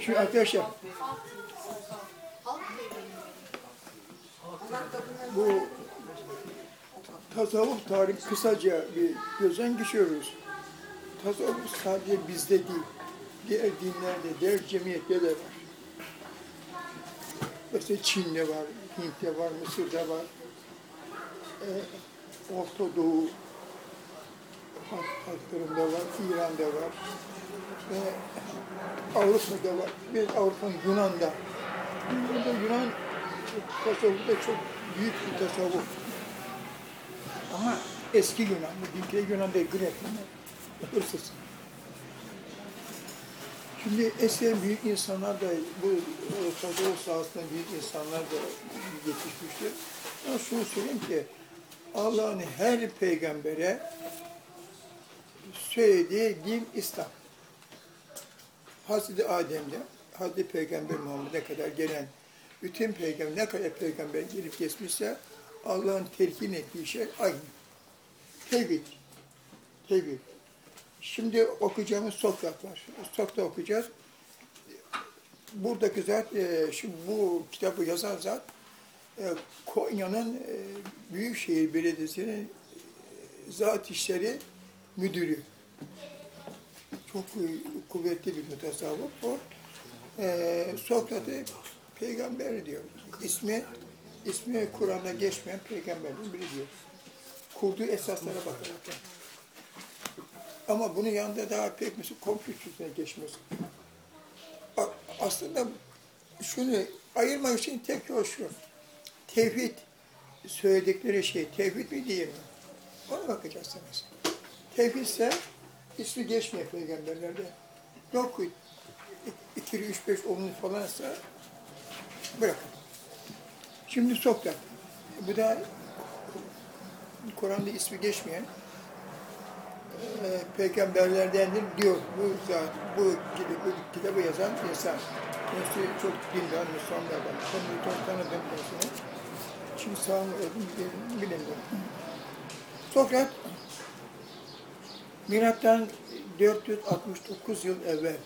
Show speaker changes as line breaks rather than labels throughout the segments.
Şimdi arkadaşlar bu tasavvuf tarihi kısaca bir gözden geçiyoruz. Tasavvuf sadece bizde değil, diğer dinlerde, diğer cemiyette de var. Mesela Çin'de var, Hint'te var, Mısır'da var, ee, Orta Doğu halk, halklarında var, İran'da var, ve Avrupa'da var, ve Avrupa'nın Yunan'da. Yunan'da Yunan tasavvufu da çok büyük bir tasavvuf. Ama eski Yunan, bugünkü Yunan değil, Grek Yunan, hırsız. Şimdi eski büyük insanlar da bu tasavvuf sahasında büyük insanlar da yetişmiştir. Ben şunu söyleyeyim ki Allah'ın her peygambere söylediği din İslam. Hazreti Adem'de, Hazreti Peygamber Muhammed'e kadar gelen bütün peygamber, ne kadar peygamber gelip geçmişse Allah'ın telkin ettiği şey aynı. Tevhid. Tevhid. Şimdi okuyacağımız Sokrat var. Sokrat okuyacağız. Buradaki zat, e, şimdi bu kitabı yazan zat, e, Konya'nın e, Büyükşehir Belediyesi'nin zat işleri müdürü. Çok e, kuvvetli bir mutasavvıf o. E, Sokrat'ı peygamber diyor. İsmi, ismi Kur'an'da geçmeyen peygamberden biri diyor. Kurduğu esaslara bakarak. Ama bunun yanında daha pek mesela Konfüçyüs'e geçmesi. A- Aslında şunu ayırmak için tek yol şu. Tevhid söyledikleri şey tevhid mi değil mi? Ona mesela. Tevhidse ismi geçmiyor peygamberlerde. Yok 2, 3, 5, 10 falansa bırakın. Şimdi Sokrat. Bu da Kur'an'da ismi geçmeyen e, peygamberlerdendir diyor bu zat, bu, bu kitabı yazan insan. Kendisi çok dindar, Müslümanlardan. Kendini çok tanıdım kendisini. Şimdi sağ mı öldüm bilemiyorum. Sokrat, milattan 469 yıl evvel e,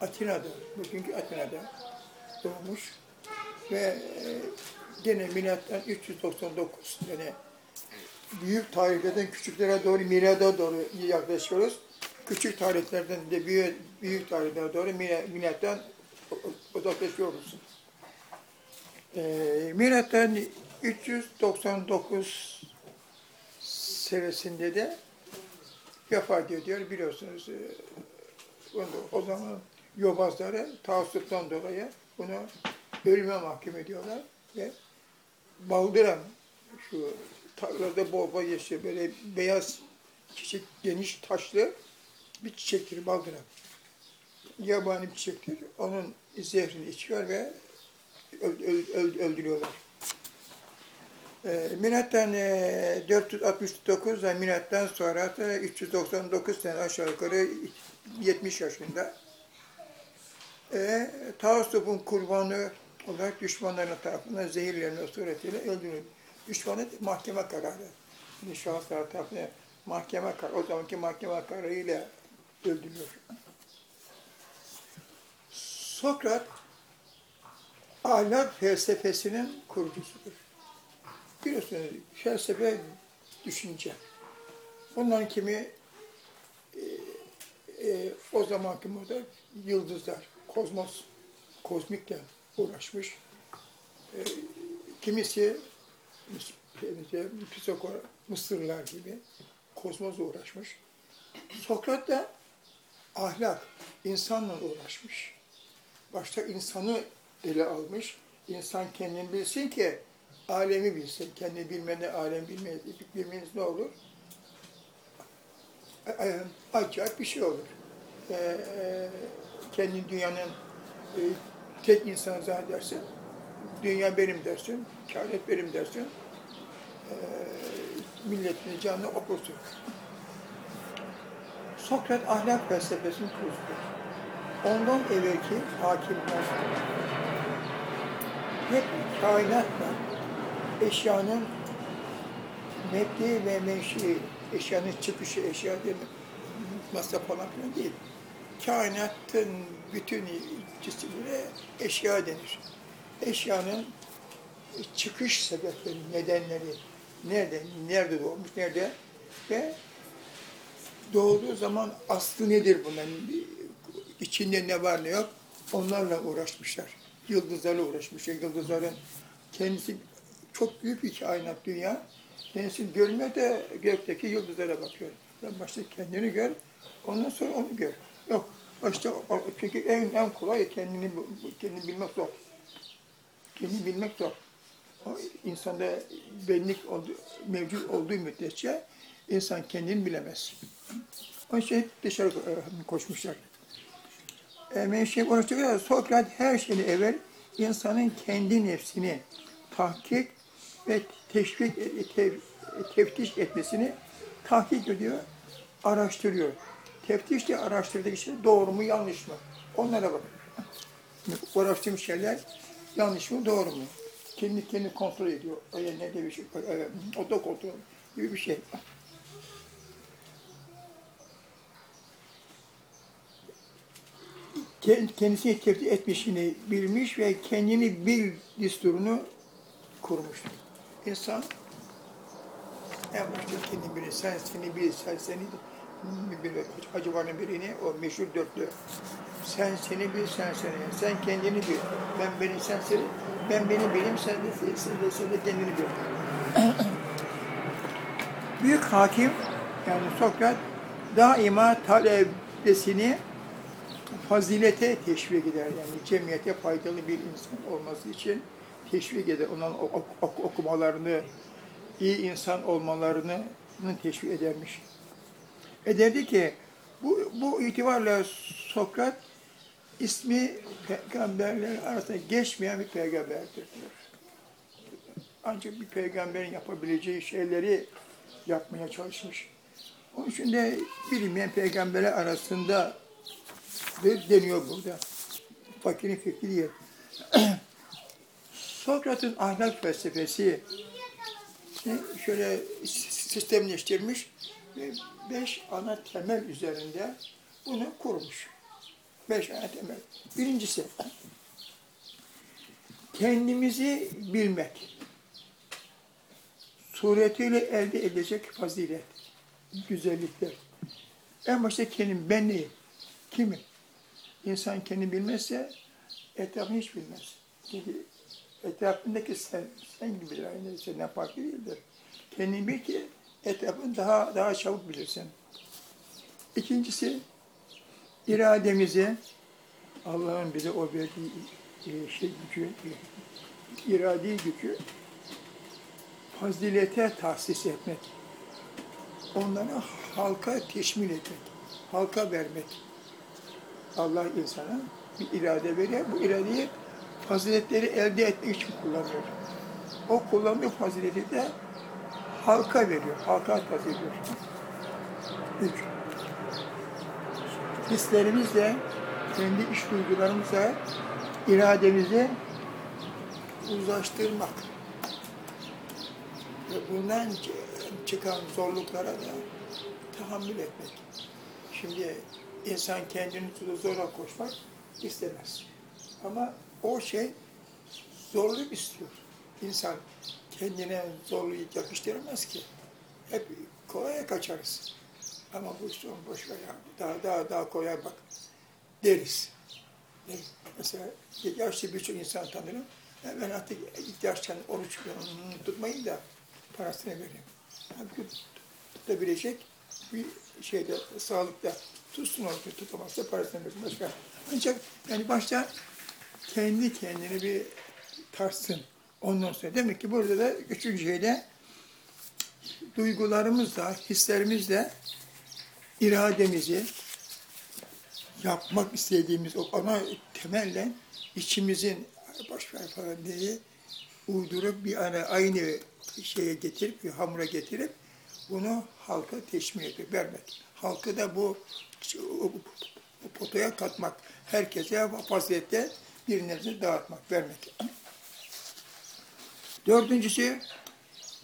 Atina'da, bugünkü Atina'da doğmuş ve e, gene milattan 399 yani büyük tarihlerden küçüklere doğru milada doğru yaklaşıyoruz. Küçük tarihlerden de büyük, büyük tarihlere doğru mila- milattan uzaklaşıyoruz. E, milattan 399 senesinde de vefat ediyor biliyorsunuz. E, o zaman yobazları taassuptan dolayı bunu ölüme mahkum ediyorlar ve baldıran şu tarlada bol bol yaşıyor böyle beyaz çiçek geniş taşlı bir çiçektir baldıran. Yabani bir çiçektir. Onun zehrini içiyor ve öl- öl- öl- öldürüyorlar. E, milattan e, 469 ve milattan sonra da 399 sene aşağı yukarı 70 yaşında. E, Taassup'un kurbanı olarak düşmanların tarafından zehirlenme suretiyle öldürüldü. Düşmanı mahkeme kararı. Şimdi şahıslar tarafından mahkeme kararı, o zamanki mahkeme kararıyla öldürülüyor. Sokrat, ahlak felsefesinin kurucusudur. Biliyorsunuz felsefe düşünce. Bunların kimi e, e, o zamanki moda yıldızlar, kozmos, kozmikle uğraşmış. E, kimisi mesela Pisagor, Mısırlılar gibi kozmosla uğraşmış. Sokrat da ahlak, insanla uğraşmış. Başta insanı ele almış. İnsan kendini bilsin ki alemi bilsin. Kendi bilmeden alem bilmeniz, bilmeniz ne olur? A- a- Acayip bir şey olur. Ee, e, kendi dünyanın e, tek insan zannedersin. Dünya benim dersin, kainat benim dersin. Ee, milletin canını okursun. Sokrat ahlak felsefesini kurucudur. Ondan evvelki hakimler hep kainatla eşyanın mebdi ve menşei, eşyanın çıkışı, eşya değil, masa falan filan değil. kainatın bütün cisimine eşya denir. Eşyanın çıkış sebepleri, nedenleri, nerede, nerede doğmuş, nerede ve doğduğu zaman aslı nedir bunların, içinde ne var ne yok, onlarla uğraşmışlar. Yıldızlarla uğraşmışlar. Yıldızların kendisi çok büyük bir kainat dünya. Kendisi görmüyor da gökteki yıldızlara bakıyor. Başta kendini gör, ondan sonra onu gör. Yok, o- çünkü en, en kolay kendini, kendini bilmek zor. Kendini bilmek zor. O insanda benlik oldu, mevcut olduğu müddetçe insan kendini bilemez. Onun için hep dışarı e, koşmuşlar. E, Menşe konuştukça Sokrat her şeyden evvel insanın kendi nefsini tahkik ve teşvik, tev, teftiş etmesini tahkik ediyor, araştırıyor. Teftiş de araştırdığı şey doğru mu yanlış mı? Onlara bakıyor. Uğraştığım şeyler yanlış mı doğru mu? Kendi kendi kontrol ediyor. Öyle ne de bir şey, e, oto kontrol gibi bir şey. Kend- kendisini teftiş etmişini bilmiş ve kendini bil düsturunu kurmuş. İnsan başta kendini bilir. Sen seni bil, sen seni bil. Acıvanın birini o meşhur dörtlü. Sen seni bil, sen seni. Sen kendini bil. Ben beni, sen seni. Ben beni bilim, sen de, sen de, sen de kendini bil. Büyük hakim, yani Sokrat daima talebesini fazilete teşvik eder. Yani cemiyete faydalı bir insan olması için teşvik eder. Onun ok- ok- okumalarını, iyi insan olmalarını teşvik edermiş. Ederdi ki bu, bu itibarla Sokrat ismi peygamberler arasında geçmeyen bir peygamberdir diyor. Ancak bir peygamberin yapabileceği şeyleri yapmaya çalışmış. Onun için de bilinmeyen peygamberler arasında de- deniyor burada. Fakirin fikri. Sokrat'ın ahlak felsefesi şöyle sistemleştirmiş ve beş ana temel üzerinde bunu kurmuş. Beş ana temel. Birincisi, kendimizi bilmek. Suretiyle elde edilecek fazilet, güzellikler. En başta kendim, ben neyim? Kimim? İnsan kendini bilmezse etrafını hiç bilmez. Çünkü etrafındaki sen, sen gibidir aynı senden farklı değildir. Kendini bil ki etrafını daha daha çabuk bilirsin. İkincisi irademizi Allah'ın bize o verdiği e, şey gücü, e, iradi gücü fazilete tahsis etmek. Onları halka teşmil etmek, halka vermek. Allah insana bir irade veriyor. Bu iradeyi faziletleri elde etmek için kullanıyor. O kullandığı fazileti de halka veriyor. Halka ediyor. Üç. Hislerimizle, kendi iş duygularımızla irademizi uzlaştırmak. Ve bundan çıkan zorluklara da tahammül etmek. Şimdi insan kendini zorla koşmak istemez. Ama o şey zorluk istiyor. İnsan kendine zorluğu yakıştıramaz ki. Hep kolaya kaçarız. Ama bu onu boş ver ya. Daha daha daha kolay bak deriz. deriz. Mesela yaşlı birçok insan tanırım. Ben artık yaşken oruç tutmayın da parasını vereyim. Halbuki tutabilecek bir şeyde, sağlıkta tutsun onu tutamazsa parasını verir. Başka. Ancak yani başta kendi kendini bir tarsın. Ondan sonra demek ki burada da üçüncü şeyde duygularımızla, hislerimizle irademizi yapmak istediğimiz o ana temelle içimizin boşver falan diye uydurup bir ara aynı şeye getirip, bir hamura getirip bunu halka teşmil edip vermek. Halkı da bu, bu potaya katmak, herkese vaziyette bir nebze dağıtmak, vermek. Dördüncüsü,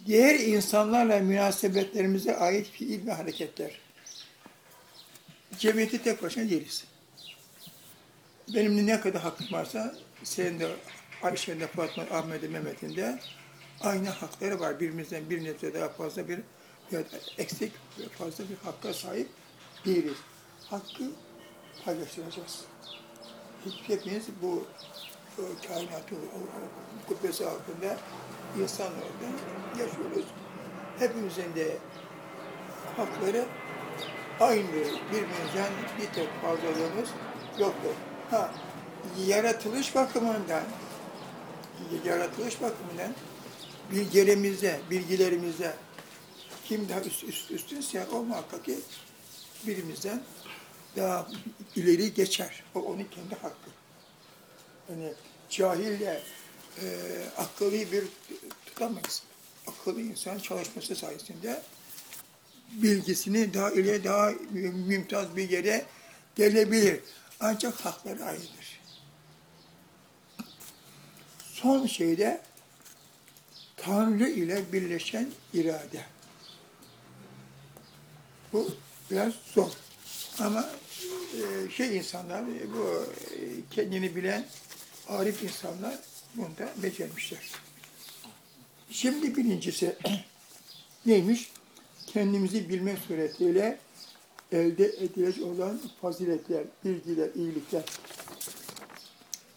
diğer insanlarla münasebetlerimize ait fiil ve hareketler. Cemiyeti tek başına değiliz. benim ne kadar hakkım varsa senin de Ayşe'nin de Fatma, Ahmet'in, Mehmet'in de aynı hakları var. Birimizden bir nebze daha fazla bir ya eksik ve fazla bir hakka sahip değiliz. Hakkı paylaştıracağız. Hepimiz bu o, kainatı, o, o kubbesi altında insanlarla yaşıyoruz. Hepimizin de hakları aynı. Birbirimizden bir tek fazlalığımız yoktur. Ha, yaratılış bakımından, yaratılış bakımından bilgilerimizde, bilgilerimizde kim daha üst, üst, üstünse o muhakkak ki birimizden daha ileri geçer. O onun kendi hakkı. Yani cahille e, akıllı bir tutamayız. Akıllı insan çalışması sayesinde bilgisini daha ileri, daha mümtaz bir yere gelebilir. Ancak hakları aynıdır. Son şeyde Tanrı ile birleşen irade. Bu biraz zor. Ama şey insanlar, e, bu e, kendini bilen arif insanlar bunda becermişler. Şimdi birincisi neymiş? Kendimizi bilmek suretiyle elde edilecek olan faziletler, bilgiler, iyilikler.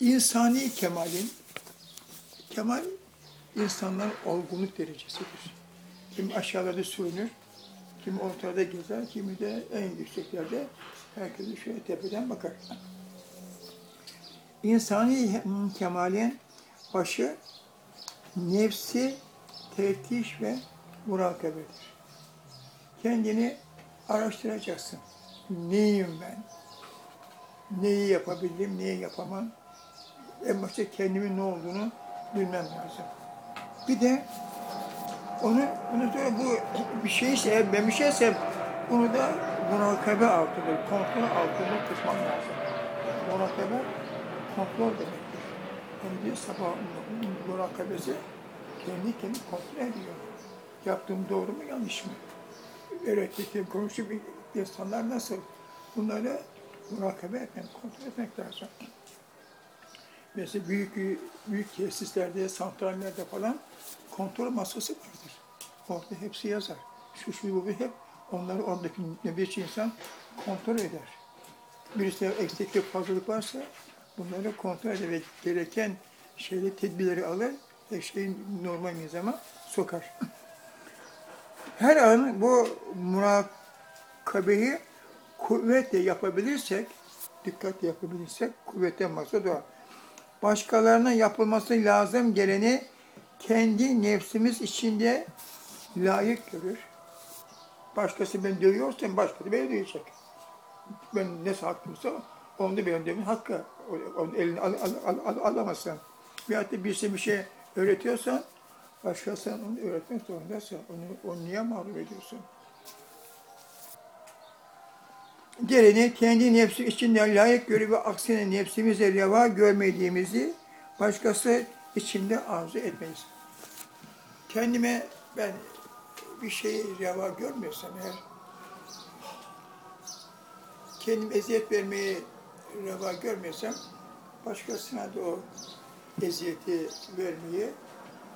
İnsani kemalin, kemal insanların olgunluk derecesidir. Kim aşağılarda sürünür, kim ortada gezer, kimi de en yükseklerde herkese şöyle tepeden bakar. İnsani kemalin başı nefsi teftiş ve murakabedir. Kendini araştıracaksın. Neyim ben? Neyi yapabildim, neyi yapamam? En başta kendimin ne olduğunu bilmem lazım. Bir de onu, onu sonra bu bir şeyse, ben bir şeyse bunu da murakabe altında, kontrol altında tutmam lazım. Murakabe kontrol demektir. Yani bir sabah murakabesi kendi kendi kontrol ediyor. Yaptığım doğru mu yanlış mı? Öğrettiğim konuşup insanlar nasıl? Bunları murakabe etmek, kontrol etmek lazım. Mesela büyük büyük tesislerde, santrallerde falan kontrol masası vardır. Orada hepsi yazar. Şu şu bu hep onları oradaki nöbetçi insan kontrol eder. Birisi eksiklik, fazlalık varsa bunları kontrol eder ve gereken şeyleri, tedbirleri alır ve şeyi normal nizama sokar. Her an bu murakabeyi kuvvetle yapabilirsek, dikkatle yapabilirsek kuvvetten maksat o. Başkalarına yapılması lazım geleni kendi nefsimiz içinde layık görür. Başkası beni dövüyorsa başkası beni dövecek. Ben ne hakkımsa onu da benim demin hakkı. Onun elini al, al, al, al, alamazsın. Veyahut da birisi bir şey öğretiyorsan başkasına onu öğretmek zorundasın. Onu, onu niye mağlup ediyorsun? Geleni kendi nefsi içinde layık görüp ve aksine nefsimize reva görmediğimizi başkası içinde arzu etmeyiz. Kendime ben bir şeyi reva görmüyorsam eğer kendim eziyet vermeyi reva görmüyorsam başkasına da o eziyeti vermeyi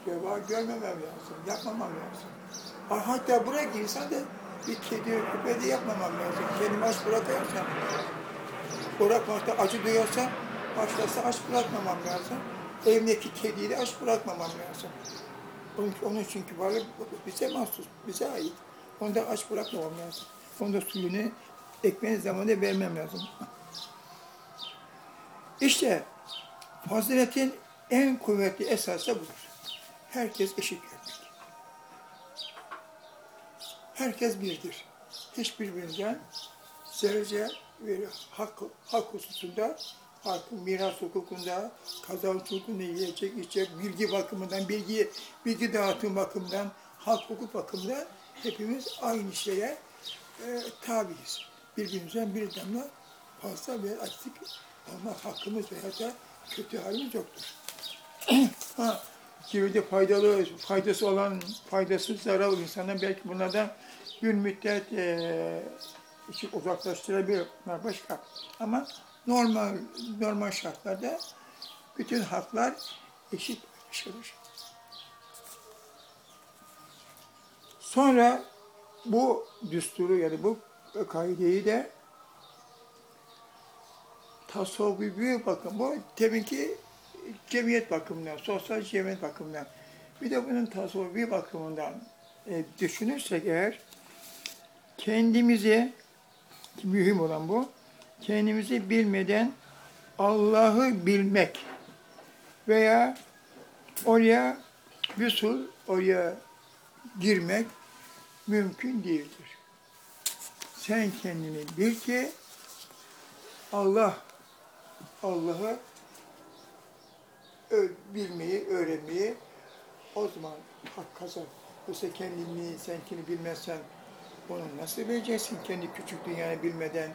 reva görmemem lazım, yapmamam lazım. Hatta bırak insan da bir kedi, köpeği de yapmamam lazım. Kendimi aç bırakıyorsam, bırakmakta acı duyuyorsam, başkası aç bırakmamam lazım. Evdeki kediyi de aç bırakmamam lazım. Onun, onun çünkü varlık bize mahsus, bize ait. Onu da aç bırakmamam lazım. Onu da suyunu, ekmeğin zamanında vermem lazım. İşte faziletin en kuvvetli esası budur. Herkes eşit görmek. Herkes birdir. Hiçbirbirinden zerrece ve hak, hak hususunda, hak, miras hukukunda, kazanç hukukunda yiyecek, içecek, bilgi bakımından, bilgi, bilgi dağıtım bakımından, hak hukuk bakımından hepimiz aynı şeye e, tabiiz. Birbirimizden bir damla fazla ve eksik olmak hakkımız veya da kötü halimiz yoktur. ha, çevrede faydalı, faydası olan, faydasız, zararlı insanlar belki bunlardan bir müddet e, uzaklaştırabilir. Bunlar başka. Ama normal normal şartlarda bütün haklar eşit paylaşılır. Sonra bu düsturu yani bu kaideyi de tasavvufi bakım, bu teminki cemiyet bakımından, sosyal cemiyet bakımından. Bir de bunun tasavvufi bakımından e, düşünürsek eğer, kendimizi, mühim olan bu, kendimizi bilmeden Allah'ı bilmek veya oraya bir oraya girmek mümkün değildir. Sen kendini bil ki Allah Allah'ı bilmeyi, öğrenmeyi o zaman hak kazan. Yoksa kendini, sen kendini bilmezsen onu nasıl bileceksin? Kendi küçük dünyanı bilmeden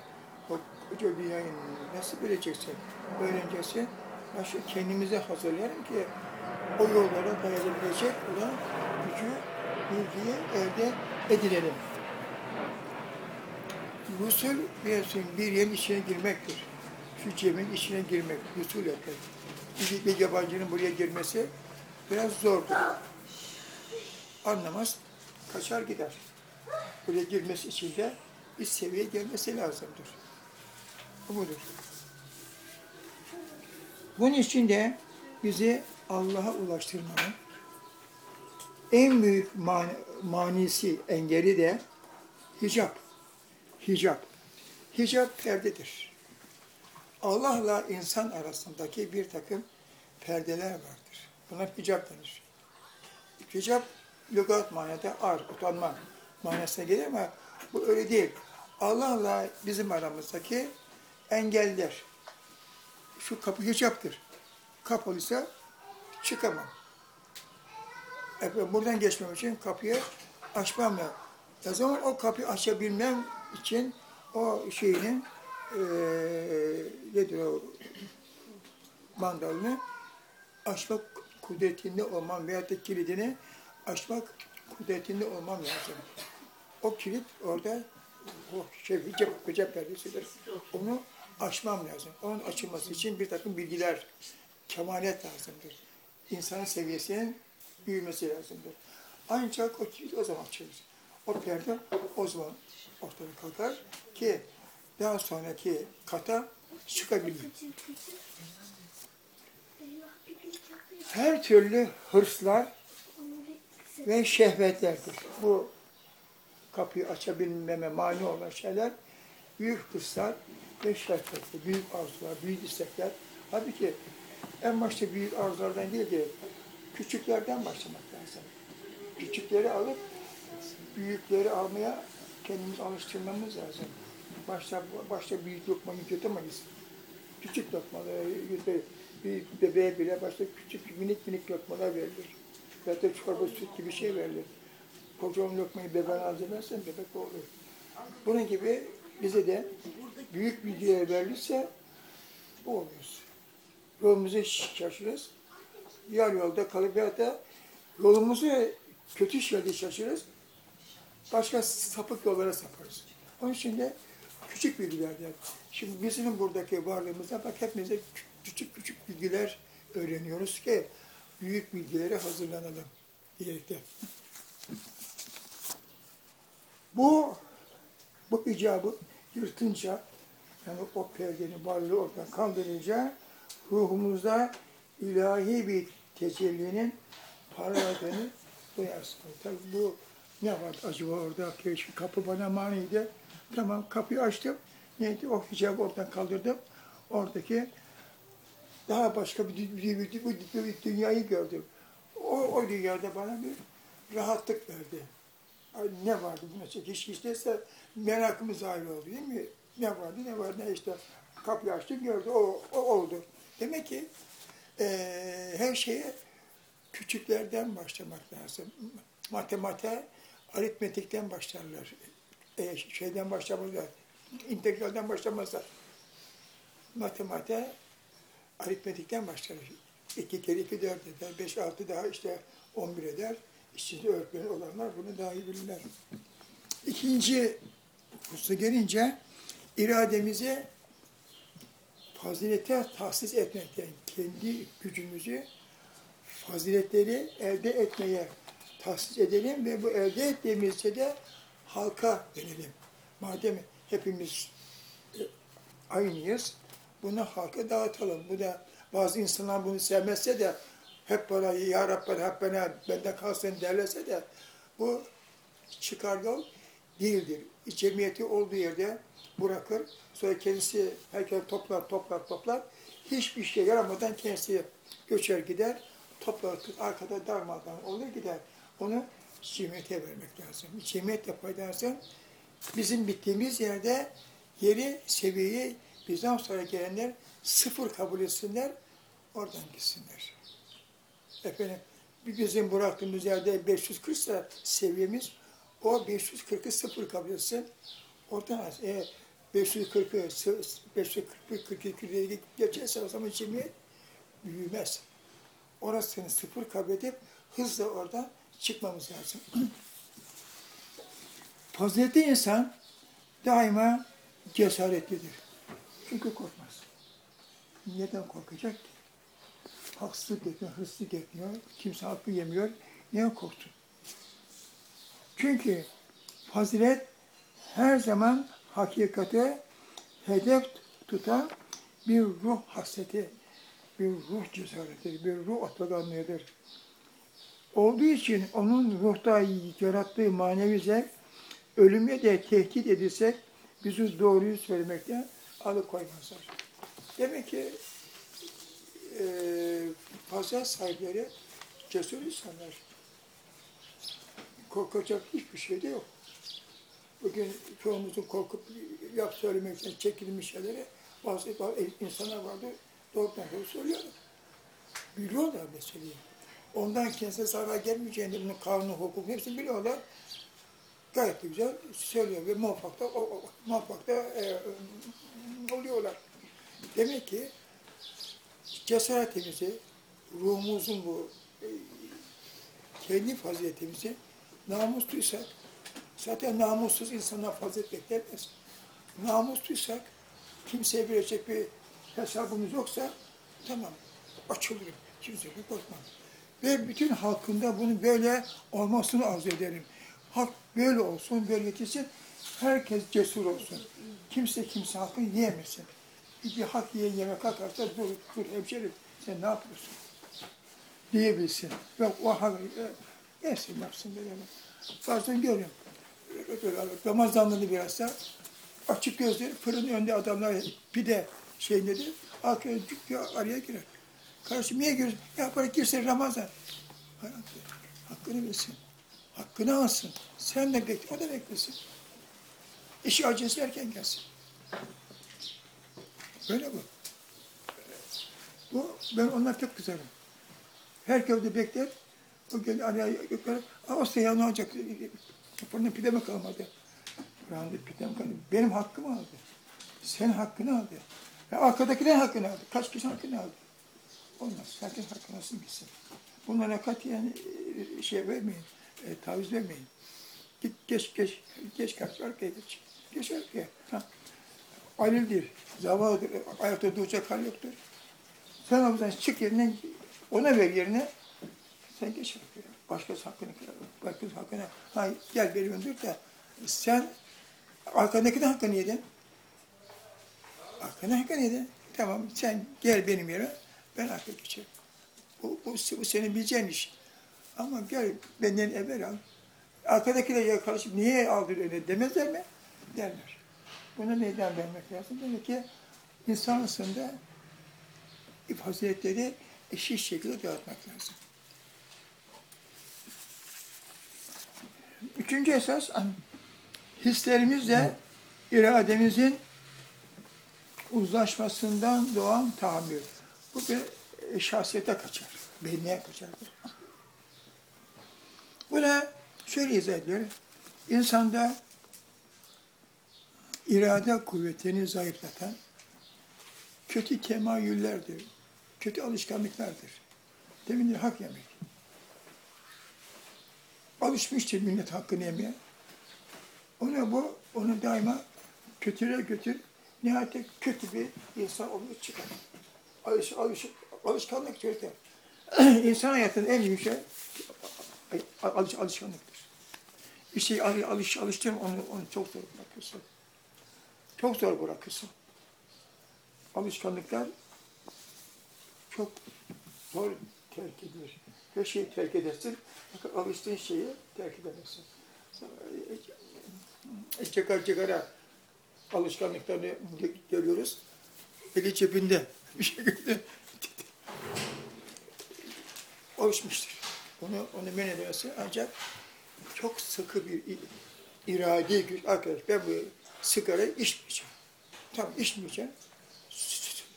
koca dünyayı nasıl bileceksin? Öğreneceksin. Başka kendimize hazırlayalım ki o yollara dayanabilecek olan gücü, bilgiyi elde edilelim. Rusul biliyorsun bir yerin içine girmektir. Şu cemin içine girmek, rusul yapmak. Bir, bir yabancının buraya girmesi biraz zordur. Anlamaz, kaçar gider. Buraya girmesi için de bir seviye gelmesi lazımdır. Bu budur. Bunun için de bizi Allah'a ulaştırmanın en büyük man manisi, engeli de hicap. Hicap. Hicap perdedir. Allah'la insan arasındaki bir takım perdeler vardır. Bunlar hicap denir. Hicap, lügat manada ar, utanma manasına gelir ama bu öyle değil. Allah'la bizim aramızdaki engeller. Şu kapı hicaptır. Kapalıysa çıkamam. Efendim, buradan geçmem için kapıyı açmam lazım. O zaman o kapıyı açabilmem için o şeyinin e, nedir o mandalını açmak kudretinde olmam veyahut da kilidini açmak kudretinde olmam lazım. O kilit orada o şey hicap, hicap perdesidir. Onu açmam lazım. Onun açılması için bir takım bilgiler, kemalet lazımdır. İnsanın seviyesinin büyümesi lazımdır. Ancak o o zaman açılır. O perde o zaman ortadan kalkar ki daha sonraki kata çıkabilir. Her türlü hırslar ve şehvetlerdir. Bu kapıyı açabilmeme mani olan şeyler büyük hırslar ve şehvetler, büyük arzular, büyük istekler. Halbuki en başta büyük arzulardan değil de küçüklerden başlamak lazım. Küçükleri alıp büyükleri almaya kendimizi alıştırmamız lazım. Başta, başta büyük lokmayı yutamayız. Küçük lokmaları, bir bebeğe bile başta küçük minik minik lokmalar verilir. Ya da çorba süt gibi şey verilir. Kocaman lokmayı bebeğe alacaksan bebek olur. Bunun gibi bize de büyük bilgiler verilirse bu oluyoruz. Yolumuzu şaşırırız. Yar yolda kalıp ya da yolumuzu kötü şeylerde şaşırırız başka sapık yollara saparız. Onun için de küçük bilgilerden. Şimdi bizim buradaki varlığımızda bak hepimize küçük küçük bilgiler öğreniyoruz ki büyük bilgilere hazırlanalım diyerekten. Bu bu icabı yırtınca yani o perdenin varlığı oradan kaldırınca ruhumuzda ilahi bir tecellinin parladığını duyarsın. Tabii bu ne var acaba orada? Keşke kapı bana maniydi. Tamam kapıyı açtım. Neydi? O hicabı oradan kaldırdım. Oradaki daha başka bir, bir, bir, bir, bir, bir dünyayı gördüm. O, o dünyada bana bir rahatlık verdi. Ne vardı buna? Hiç istese merakımız ayrı oldu değil mi? Ne vardı ne vardı ne işte kapıyı açtım gördü o, o oldu. Demek ki e, her şeye küçüklerden başlamak lazım. Matematik aritmetikten başlarlar. E, şeyden başlamazlar. İntegralden başlamazlar. Matematiğe aritmetikten başlar. İki kere iki dört eder, beş altı daha işte on bir eder. İşçide öğretmeni olanlar bunu daha iyi bilirler. İkinci hususa gelince irademizi fazilete tahsis etmekten kendi gücümüzü faziletleri elde etmeye tahsis edelim ve bu elde ettiğimizde de halka verelim. Madem hepimiz e, aynıyız, bunu halka dağıtalım. Bu da bazı insanlar bunu sevmezse de hep bana ya Rabbi hep bana bende kalsın derlerse de bu çıkar yol değildir. Cemiyeti olduğu yerde bırakır. Sonra kendisi herkes toplar toplar toplar. Hiçbir şey yaramadan kendisi göçer gider. Toplar arkada darmadan olur gider. Onu cemiyete vermek lazım. Cemiyet yaparsan bizim bittiğimiz yerde yeri, seviyeyi bizden sonra gelenler sıfır kabul etsinler, oradan gitsinler. Efendim, bizim bıraktığımız yerde 540 ise seviyemiz, o 540'ı sıfır kabul etsin, oradan az. Eğer 540'ı 540 42 geçerse o zaman cemiyet büyümez. Orasını sıfır kabul edip hızla oradan çıkmamız lazım. Faziletli insan daima cesaretlidir. Çünkü korkmaz. Neden korkacak ki? Haksızlık etmiyor, hırsızlık etmiyor, kimse hakkı yemiyor. Niye korksun? Çünkü fazilet her zaman hakikate hedef tutan bir ruh hasreti, bir ruh cesaretidir, bir ruh atlaganlığıdır. Olduğu için onun ruhta yarattığı manevi zevk, ölüme de tehdit edilsek bizi doğruyu söylemekten alıkoymazlar. Demek ki e, pazar sahipleri cesur insanlar. Korkacak hiçbir şey de yok. Bugün çoğumuzun korkup laf söylemekten çekilmiş şeyleri bazı, bazı insanlar vardı doğrudan doğru söylüyorlar. Biliyorlar meseleyi. Ondan kendisine zarar gelmeyeceğini, bunun kanunu, hukuk hepsini biliyorlar. Gayet güzel söylüyor ve muvaffak da, o, o, muvaffak da e, oluyorlar. Demek ki cesaretimizi, ruhumuzun bu e, kendi faziletimizi namusluysak, zaten namussuz insanlar fazilet beklemez. Namusluysak, kimseye verecek bir hesabımız yoksa, tamam, açılırım, kimseye korkmam. Ve bütün halkında bunun böyle olmasını arzu ederim. Halk böyle olsun, böyle yetişsin, herkes cesur olsun. Kimse kimse hakkını yiyemesin. Bir hak yiyen yemek kalkarsa dur, dur hemşerim sen ne yapıyorsun? Diyebilsin. Ve o hak, e, yesin yapsın böyle. Bazen görüyorum. Ramazanlı biraz da açık gözleri fırın önünde adamlar pide şey nedir? Arkaya araya girer. Kardeşim niye giriyorsun? Ya bana girse Ramazan. Hakkını bilsin. Hakkını alsın. Sen de bekle, o da beklesin. İşi acısı erken gelsin. Böyle bu. Bu, ben onlar çok güzelim. Herkes de bekler. O gel araya yukarı. Ağustos ya ne olacak? Fırında pide mi kalmadı? Fırında pide mi kalmadı? Benim hakkımı aldı. Senin hakkını aldı. Ya arkadakilerin hakkını aldı. Kaç kişi hakkını aldı? Olmaz. Herkes hakkını alsın gitsin. Bunlara katiyen şey vermeyin. E, taviz vermeyin. Git geç geç geç kaç arkaya geç. Geç arkaya. Ha. Alildir. Zavallıdır. Ayakta duracak hal yoktur. Sen oradan çık yerinden ona ver yerine. Sen geç arkaya. Başkası hakkını başkası hakkını. Ha, gel beni öldür de sen arkadaki de hakkını yedin. Arkana hakkını yedin. Tamam sen gel benim yere. Ben arka geçerim. Bu, bu, bu senin bileceğin iş. Ama gel benden evvel al. Arkadakiyle karışıp niye aldın öyle demezler mi? Derler. Buna neden vermek lazım? Demek ki insan arasında faziletleri eşit şekilde dağıtmak lazım. Üçüncü esas, hislerimizle irademizin uzlaşmasından doğan tahammül. Bu bir şahsiyete kaçar, benliğe kaçar. Buna şöyle izah ediyor. İnsanda irade kuvvetini zayıflatan kötü temayüllerdir, kötü alışkanlıklardır. Demin de hak yemek. Alışmıştır millet hakkını yemeye. Ona bu, onu daima kötüye götür, nihayet kötü bir insan oluyor çıkar. Alış, alış, alışkanlık çocuklar. insan hayatının en büyük şey alış, alışkanlıktır. Bir şey alış, alış, alıştırma onu, onu çok zor bırakırsın. Çok zor bırakırsın. Alışkanlıklar çok zor terk edilir. Her şeyi terk edersin. Fakat alıştığın şeyi terk edemezsin. Çıkar çıkara alışkanlıklarını görüyoruz. Eli cebinde bir şekilde alışmıştır. Onu, onu men edemezsin. Ancak çok sıkı bir irade güç. Arkadaş ben bu sigara içmeyeceğim. Tamam içmeyeceğim.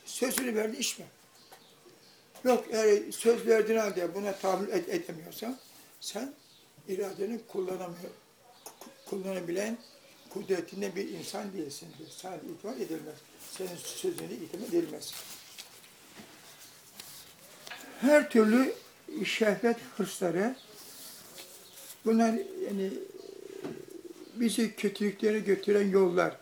Sözünü verdi içme. Yok eğer söz verdiğin halde buna tahammül ed edemiyorsan sen iradeni kullanamıyor, kullanabilen kudretinde bir insan değilsindir. Sana itimat edilmez. Senin sözüne itimat edilmez. Her türlü şehvet hırsları bunlar yani bizi kötülüklere götüren yollar,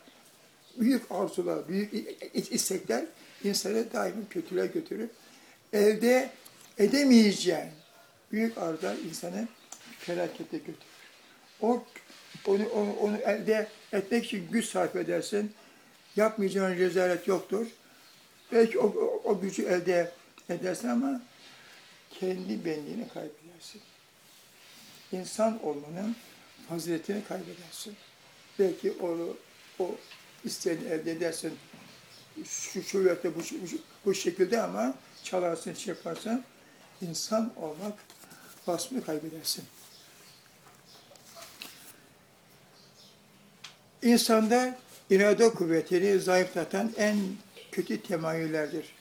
büyük arzular, büyük istekler insanı daima kötülüğe götürür. Elde edemeyeceğin büyük arzular insanı felakete götürür. O onu, onu, onu elde etmek için güç sarf edersin. Yapmayacağın rezalet yoktur. Belki o, o, o gücü elde edersin ama kendi benliğini kaybedersin. İnsan olmanın faziletini kaybedersin. Belki onu, o isteğini elde edersin şu şöyle bu, bu, bu şekilde ama çalarsın, şey yaparsan insan olmak basını kaybedersin. İnsanda irade kuvvetini zayıflatan en kötü temayüllerdir.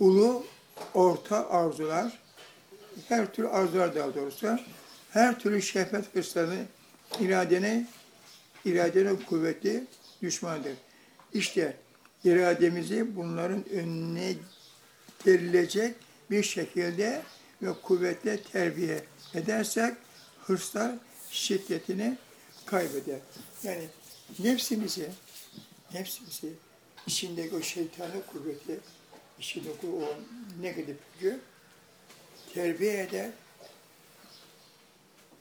Ulu, orta arzular, her türlü arzular daha doğrusu, her türlü şehvet hırslarını, iradene, iradenin kuvveti düşmandır. İşte irademizi bunların önüne gerilecek bir şekilde ve kuvvetle terbiye edersek hırslar şiddetini kaybeder. Yani nefsimizi, nefsimizi içindeki o şeytanı kuvveti, içindeki o negatif gücü terbiye eder.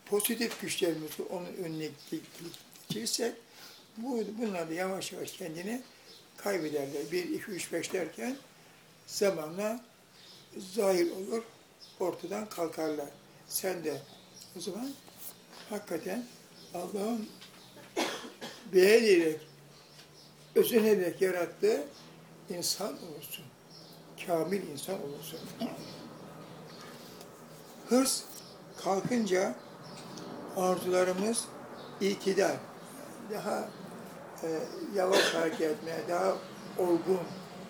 Pozitif güçlerimizi onun önüne geçirsek, bu, bunlar da yavaş yavaş kendini kaybederler. Bir, iki, üç, beş derken zamanla zahir olur, ortadan kalkarlar. Sen de o zaman hakikaten Allah'ın beğenerek, özenerek yarattığı insan olursun. Kamil insan olursun. Hırs kalkınca arzularımız itidal, daha e, yavaş hareket etmeye, daha olgun,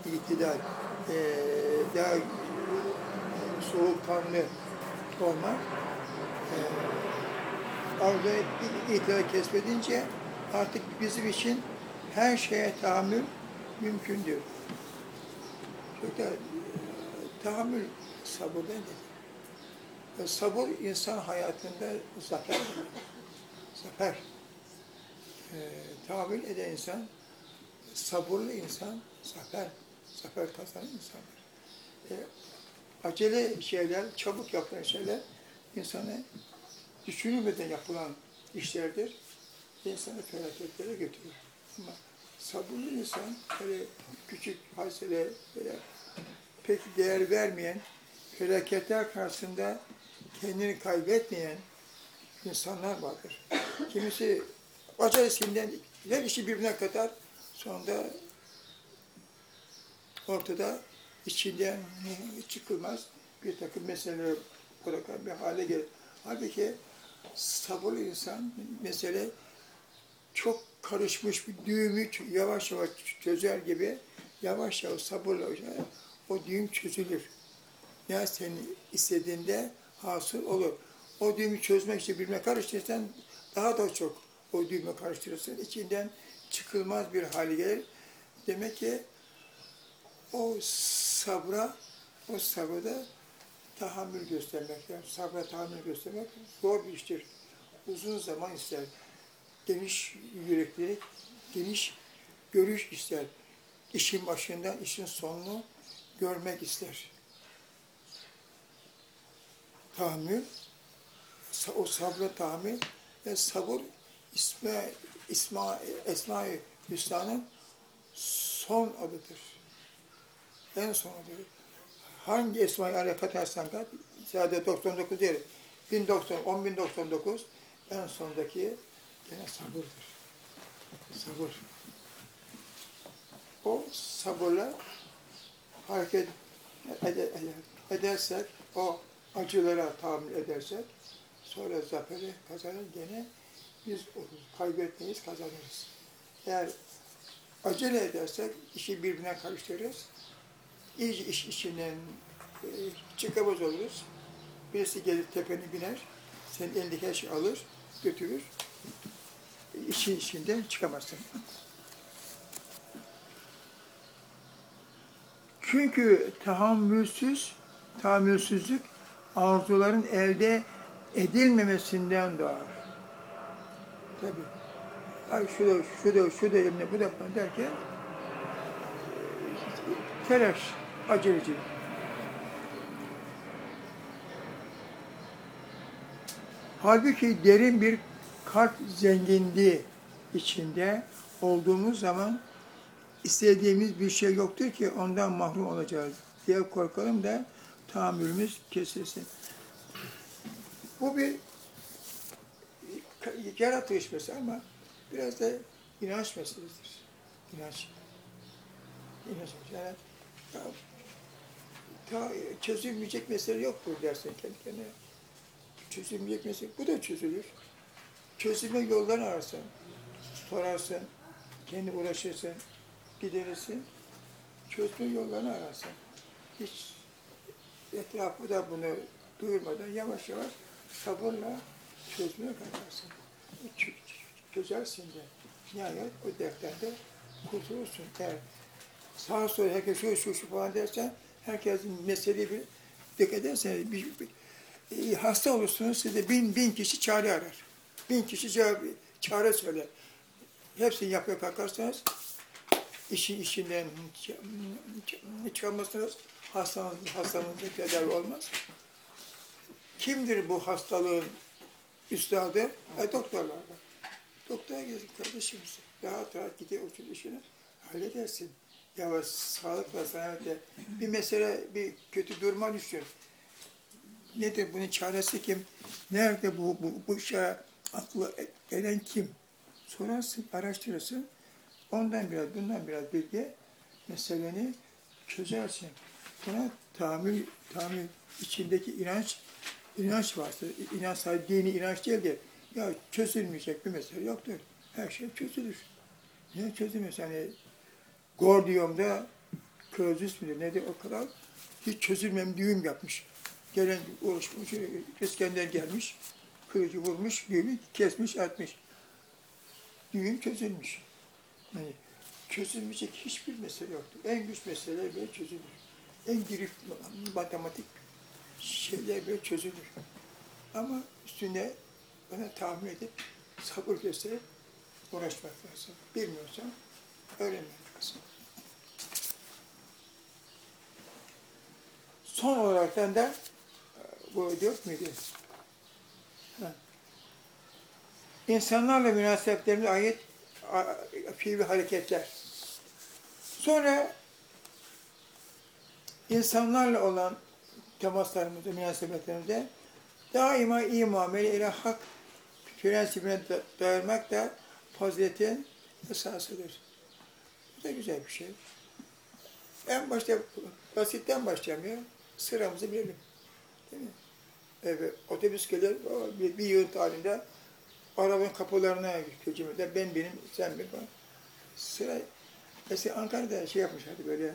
itidal, e, daha soğukkanlı olmak, e, arzu itidal kesmedince artık bizim için her şeye tahammül mümkündür. Çünkü e, tahammül sabırdan gelir. E, sabır insan hayatında zafer. Zafer e, tahammül eden insan, sabırlı insan, zafer, zafer kazanan insandır. E, acele şeyler, çabuk yapılan şeyler insanı düşünülmeden yapılan işlerdir. İnsanı felaketlere götürür. Ama sabırlı insan, böyle küçük hasele, böyle pek değer vermeyen, felaketler karşısında kendini kaybetmeyen insanlar vardır. Kimisi acelesinden her işi birbirine kadar sonunda ortada içinden çıkılmaz bir takım meseleler bırakan bir hale gelir. Halbuki sabırlı insan mesele çok karışmış bir düğümü yavaş yavaş çözer gibi yavaş yavaş sabırla o düğüm çözülür. Ya senin istediğinde hasıl olur. O düğümü çözmek için birbirine karıştırırsan daha da çok o düğme karıştırırsın. içinden çıkılmaz bir hale gelir. Demek ki o sabra, o sabrada tahammül göstermek, yani sabra tahammül göstermek zor bir iştir. Uzun zaman ister. Geniş yüreklilik, geniş görüş ister. işin başında işin sonunu görmek ister. Tahammül, o sabra tahammül ve sabır İsme, İsma, Esma-i Hüsna'nın son adıdır. En son adıdır. Hangi Esma-i Aleyh katarsan kat, sadece 99 değil, 1090, 10.099 en sondaki gene sabırdır. Sabır. O sabırla hareket ede- ede- edersek, o acılara tahammül edersek, sonra zaferi kazanır gene biz. Kaybetmeyiz, kazanırız. Eğer acele edersek işi birbirine karıştırırız. İyice iş içinden e, çıkamaz oluruz. Birisi gelir tepeni biner, senin elindeki her şeyi alır, götürür. İşin içinden çıkamazsın. Çünkü tahammülsüz, tahammülsüzlük arzuların elde edilmemesinden doğar. Tabii. Ay şu da, şu da, şu da elimde, bu da derken e, telaş, aceleci. Halbuki derin bir kalp zenginliği içinde olduğumuz zaman istediğimiz bir şey yoktur ki ondan mahrum olacağız diye korkalım da tahammülümüz kesilsin. Bu bir yaratılış meselesi ama biraz da inanç meselesidir. İnanç. İnanç. Yani ya, çözülmeyecek mesele yoktur dersin kendi kendine. Çözülmeyecek mesele, bu da çözülür. Çözülme yollarını ararsın, sorarsın, kendi uğraşırsın, giderirsin, çözme yollarını ararsın. Hiç etrafı da bunu duyurmadan yavaş yavaş sabırla çözmeye kalarsın. Ç- Çözersin de. Nihayet o dertten de kurtulursun. Eğer sağa sola herkes şu şu şu falan dersen, herkesin meseleyi bir dikkat edersen, bir, bir, e, hasta olursunuz, size bin, bin kişi çare arar. Bin kişi cevap, çare söyler. Hepsini yapmaya kalkarsanız, işin içinden çıkamazsınız, hastanız, hastanızın tedavi olmaz. Kimdir bu hastalığın üstadı? E, doktorlar var. Doktora gidin kardeşim. Rahat rahat gidiyorsun işine. Halledersin. Ya sağlıkla, sanatle bir mesele, bir kötü duruma düşüyor. Nedir bunun çaresi kim? Nerede bu, bu, bu işe aklı eren kim? Sorarsın, araştırırsın. Ondan biraz, bundan biraz bilgi meseleni çözersin. Buna tahammül, tahammül içindeki inanç, inanç varsa, inanç sahibi dini inanç değil de ya çözülmeyecek bir mesele yoktur. Her şey çözülür. Niye çözülmez? Hani Gordiyom'da Krozüs müdür nedir o kadar hiç çözülmeyen düğüm yapmış. Gelen uğraşmış, İskender gelmiş, kılıcı vurmuş, düğümü kesmiş, atmış. Düğüm çözülmüş. Yani çözülmeyecek hiçbir mesele yoktur. En güç meseleler böyle çözülür. En girip matematik şeyler böyle çözülür. Ama üstüne bana tahmin edip sabır gösterip uğraşmak lazım. Bilmiyorsan öğrenmek lazım. Son olarak da bu dört müydü? Ha. İnsanlarla münasebetlerine ait a- fiil hareketler. Sonra insanlarla olan temaslarımızda, münasebetlerimizde daima iyi muamele ile hak prensibine da- dayanmak da faziletin esasıdır. Bu da güzel bir şey. En başta basitten başlayalım ya. Sıramızı bilelim. Değil mi? Evet, otobüs gelir, bir, bir yığıntı halinde arabanın kapılarına köçümüzde ben benim, sen benim. Sıra, mesela Ankara'da şey yapmışlardı böyle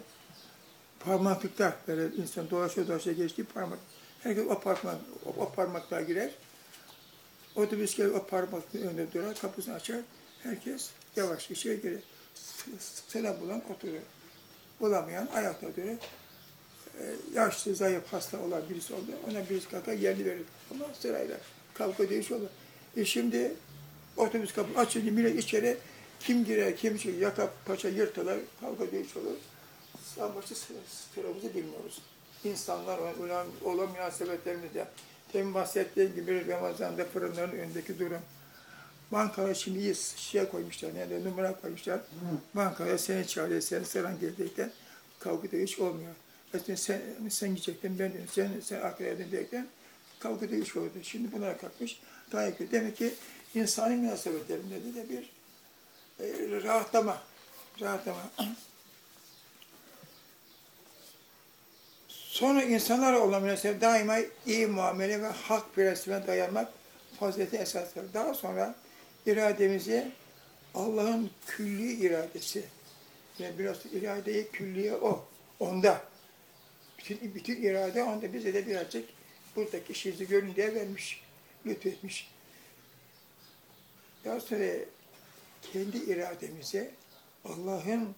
parmaklıkta böyle insan dolaşıyor dolaşıyor geçti parmak. Herkes o parmak, o, o parmaklığa girer. Otobüs gelir o parmaklığın önünde durar, kapısını açar. Herkes yavaş içeri girer. S- Sıra bulan oturur. Bulamayan ayakta durur. Ee, yaşlı, zayıf, hasta olan birisi oldu. Ona birisi kalkar yerini verir. Ama sırayla kavga değiş olur. E şimdi otobüs kapı açınca millet içeri Kim girer, kim çıkıyor, yaka paça yırtılır, kavga dövüş olur. Savaşı sıramızı bilmiyoruz. İnsanlar olan, olan münasebetlerimizde, temin bahsettiğim gibi Ramazan'da fırınların önündeki durum. Bankaya şimdi iyi şey koymuşlar, yani numara koymuşlar. Bankaya seni çağırıyor, senin sıran geldiyken kavga dövüş olmuyor. Eskiden sen, sen gidecektin, ben sen, sen arkaya dönecektin, kavga dövüş oldu. Şimdi bunlara kalkmış, gayet kötü. Demek ki insani münasebetlerinde de bir e, rahatlama, rahatlama. Sonra insanlarla olan münasebet daima iyi muamele ve hak prensibine dayanmak fazileti esastır. Daha sonra irademizi Allah'ın külli iradesi, yani biraz iradeyi külliye o, onda. Bütün, bütün irade onda bize de birazcık buradaki işimizi görün diye vermiş, lütfetmiş. Daha sonra kendi irademizi Allah'ın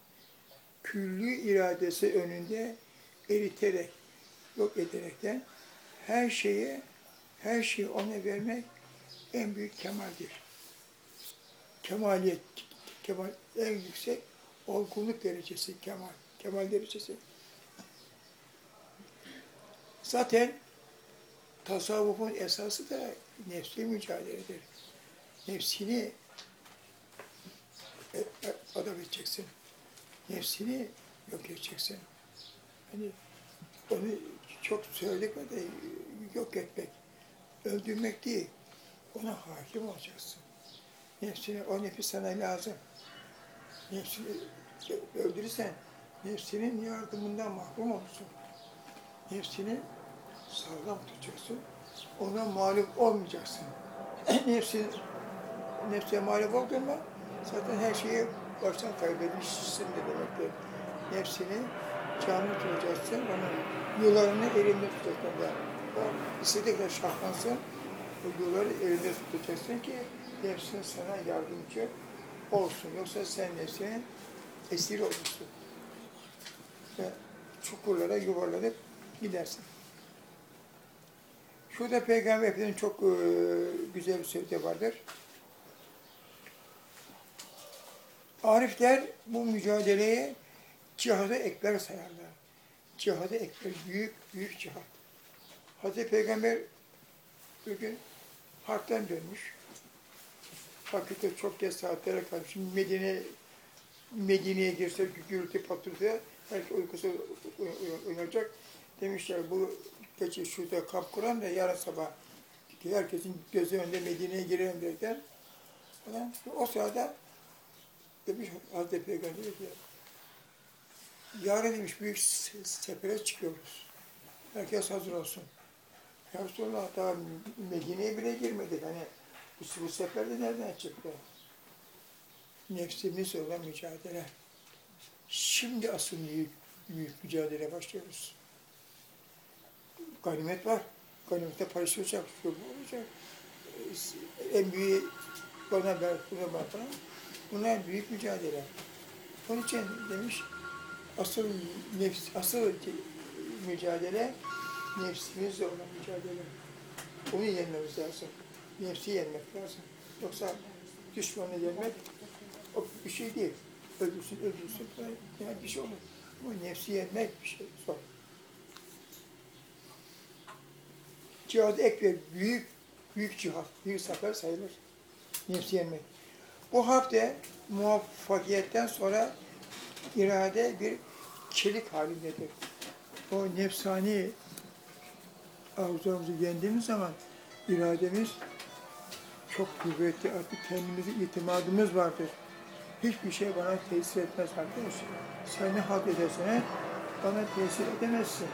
külli iradesi önünde eriterek, yok ederekten her şeyi, her şeyi ona vermek en büyük kemaldir. Kemaliyet, kemal, en yüksek olgunluk derecesi kemal, kemal derecesi. Zaten tasavvufun esası da nefsle mücadeledir. Nefsini e, e, adam edeceksin. Nefsini yok edeceksin. Hani onu çok söyledik de yok etmek, öldürmek değil. Ona hakim olacaksın. Nefsini, o nefis sana lazım. Nefsini öldürürsen nefsinin yardımından mahrum olursun. Nefsini sağlam tutacaksın. Ona mağlup olmayacaksın. Nefsin, nefse mağlup oldun mu zaten her şeyi baştan kaybetmişsin de demektir. Nefsini canlı tutacaksın, onun yollarını elinde tutacaksın. Yani kadar şahlansın, o yolları elinde tutacaksın ki nefsin sana yardımcı olsun. Yoksa sen nefsinin esiri olursun. Ve çukurlara yuvarlanıp gidersin. Şurada Peygamber Efendimiz'in çok e, güzel bir sözü vardır. Arifler bu mücadeleye cihadı ekber sayarlar. Cihadı ekber, büyük büyük cihat. Hazreti Peygamber bir gün harpten dönmüş. Hakikaten çok geç saatlere kalmış. Şimdi Medine, Medine'ye girse, gürültü patırsa herkes uykusu uyanacak. Demişler bu gece şurada kamp kuran da yarın sabah herkesin gözü önünde Medine'ye girelim derken. O sırada demiş Hazreti Peygamber ki yarın demiş büyük sefere çıkıyoruz. Herkes hazır olsun. Ya Resulallah daha Medine'ye bile girmedik. Hani bu, bu seferde nereden çıktı? Nefsimizle olan mücadele. Şimdi asıl büyük, büyük mücadele başlıyoruz. Ganimet var. Ganimette paylaşılacak, şu bu olacak. En büyük bana ver, buna ver falan. Bunlar büyük mücadele. Onun için demiş, asıl nefs, asıl mücadele nefsimizle olan mücadele. Onu yenmemiz lazım. Nefsi yenmek lazım. Yoksa düşmanı yenmek o bir şey değil. Öldürsün, öldürsün yani bir şey olur. Ama nefsi yenmek bir şey zor. Cihad ekber büyük büyük cihat, büyük zafer sayılır. Nefsi yenmek. Bu hafta muvaffakiyetten sonra irade bir çelik halindedir. O nefsani arzularımızı yendiğimiz zaman irademiz çok kuvvetli, artık kendimize itimadımız vardır. Hiçbir şey bana tesir etmez arkadaş. Sen ne hak edersen bana tesir edemezsin.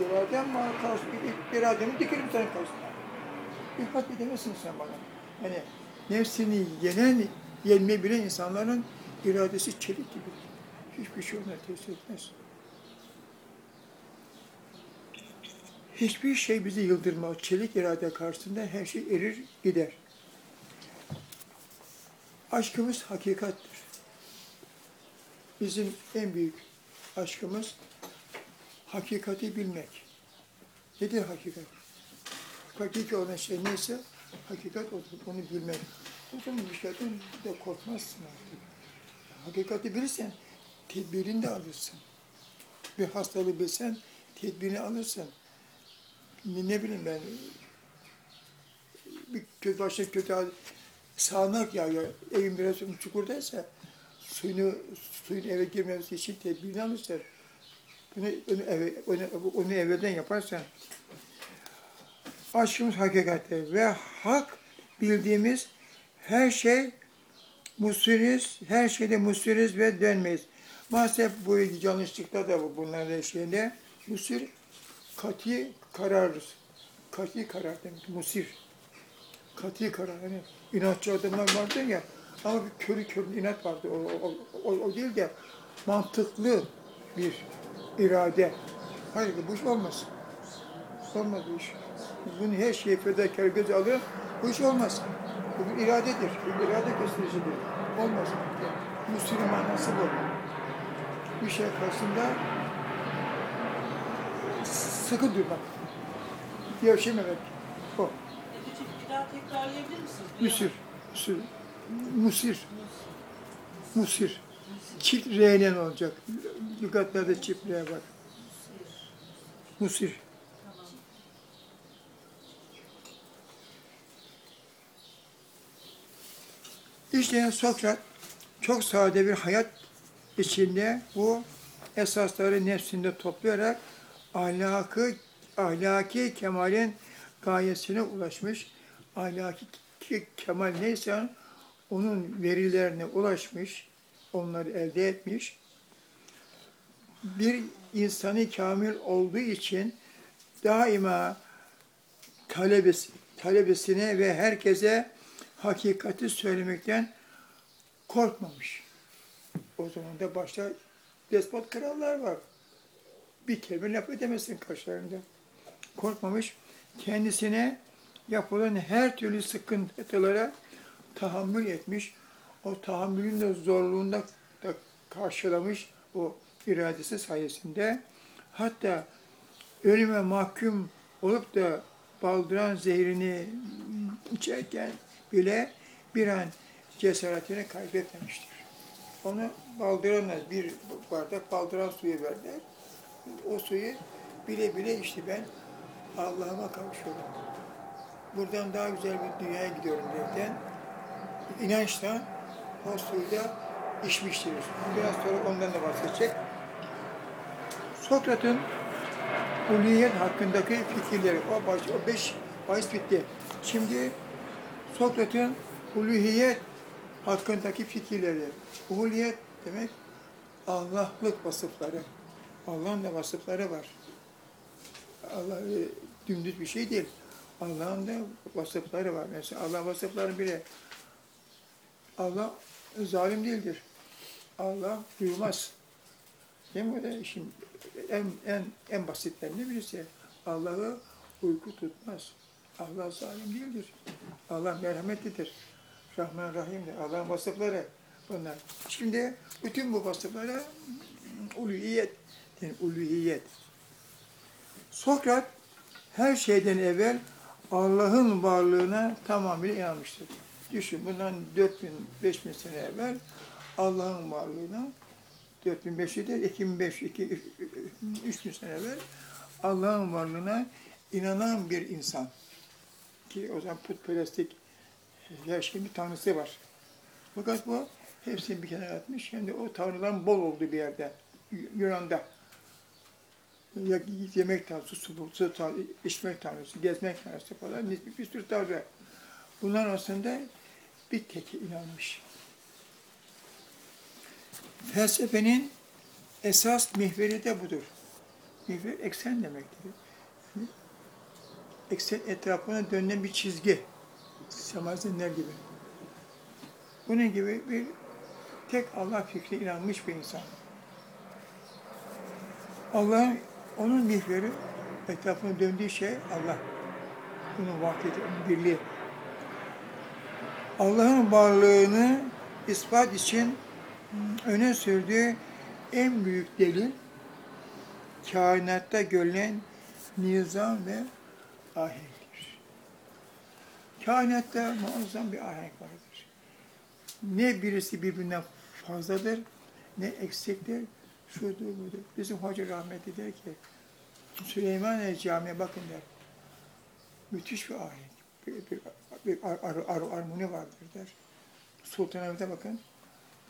İradem bana karşı, irademi dikerim senin karşısına. Bir hak edemezsin sen bana. Yani nefsini yenen, yenmeyi bilen insanların iradesi çelik gibi. Hiçbir şey ona tesir etmez. Hiçbir şey bizi yıldırmaz. Çelik irade karşısında her şey erir gider. Aşkımız hakikattir. Bizim en büyük aşkımız hakikati bilmek. Nedir hakikat? Hakiki olan şey neyse hakikat odur, onu bilmek. O zaman bir şeyden de korkmazsın artık. Hakikati bilirsen tedbirini de alırsın. Bir hastalığı bilsen tedbirini alırsın. Ne, ne bileyim ben bir kötü başına kötü sağanak yağıyor. Evin biraz çukurdaysa suyunu suyun eve girmemesi için tedbirini alırsın. Bunu, onu, eve, onu, onu evvelden yaparsan aşkımız hakikate ve hak bildiğimiz her şey musliriz, her şeyde musliriz ve dönmeyiz. Maalesef bu yanlışlıkta da bu bunların şeyinde musir kati kararız. Kati karar demek, musir. Kati karar. Hani inatçı adamlar vardı ya ama bir körü körü inat vardı. O, o, o, o değil de mantıklı bir irade. Hayır bu iş olmaz. Olmaz bu iş. Bunu her şeyi fedakar göze alıyor. Bu iş olmaz. Bu bir iradedir. Bir irade göstericidir. Olmaz. Müslüman manası bu. Bir şey karşısında sıkı durmak. Gevşememek. O.
Bir daha tekrarlayabilir misiniz?
Müsir. Müsir. Musir. Musir. Çift R'nen olacak. Lügatlerde çift R var. Musir. İşte Sokrat çok sade bir hayat içinde bu esasları nefsinde toplayarak ahlakı, ahlaki kemalin gayesine ulaşmış. Ahlaki ke- kemal neyse onun verilerine ulaşmış, onları elde etmiş. Bir insanı kamil olduğu için daima talebesi, talebesine ve herkese hakikati söylemekten korkmamış. O zaman da başta despot krallar var. Bir kelime laf edemezsin karşılarında. Korkmamış. Kendisine yapılan her türlü sıkıntılara tahammül etmiş. O tahammülün de zorluğunda da karşılamış o iradesi sayesinde. Hatta ölüme mahkum olup da baldıran zehrini içerken bile bir an cesaretini kaybetmemiştir. Onu baldıranla bir bardak baldıran suyu verdiler. O suyu bile bile içti ben Allah'ıma kavuşuyorum. Buradan daha güzel bir dünyaya gidiyorum derken inançla o suyu da içmiştir. Biraz sonra ondan da bahsedecek. Sokrat'ın uliyet hakkındaki fikirleri, o, baş, o beş bahis bitti. Şimdi Sokrat'ın uluhiyet hakkındaki fikirleri. Uluhiyet demek Allah'lık vasıfları. Allah'ın da vasıfları var. Allah e, dümdüz bir şey değil. Allah'ın da vasıfları var. Mesela Allah vasıfları bile Allah zalim değildir. Allah duymaz. Değil mi? Öyle Şimdi en, en, en basitlerinden birisi. Allah'ı uyku tutmaz. Allah zalim değildir. Allah merhametlidir. Rahman Rahim'dir. Allah'ın vasıfları bunlar. Şimdi bütün bu vasıflara uluhiyet, yani uluhiyet. Sokrat her şeyden evvel Allah'ın varlığına tamamıyla inanmıştır. Düşün bundan 4000 5000 sene evvel Allah'ın varlığına 4500 değil, 2500, 3000 sene evvel Allah'ın varlığına inanan bir insan ki o zaman putperestlik her şeyin bir tanrısı var. Fakat bu hepsini bir kenara atmış. Şimdi o tanrıların bol olduğu bir yerde. Yunan'da. Yemek tanrısı, su, su tanrısı, içmek tanrısı, gezmek tanrısı falan bir, bir sürü tanrı. Bunlar arasında bir teki inanmış. Felsefenin esas mihveri de budur. Mihver eksen demektir. Eksen etrafına dönen bir çizgi. Semazenler gibi. Bunun gibi bir tek Allah fikri inanmış bir insan. Allah'ın, onun mihveri etrafına döndüğü şey Allah. Bunun vahdeti, birliği. Allah'ın varlığını ispat için öne sürdüğü en büyük delil kainatta görülen nizam ve ahenktir. Kainatta muazzam bir ahenk vardır. Ne birisi birbirinden fazladır, ne eksiktir, şudur budur. Bizim Hoca rahmetli der ki, Süleymaniye Camii'ye bakın der. Müthiş bir ahenk, bir, bir, bir ar, ar, ar- armoni vardır der. Sultanahmet'e bakın,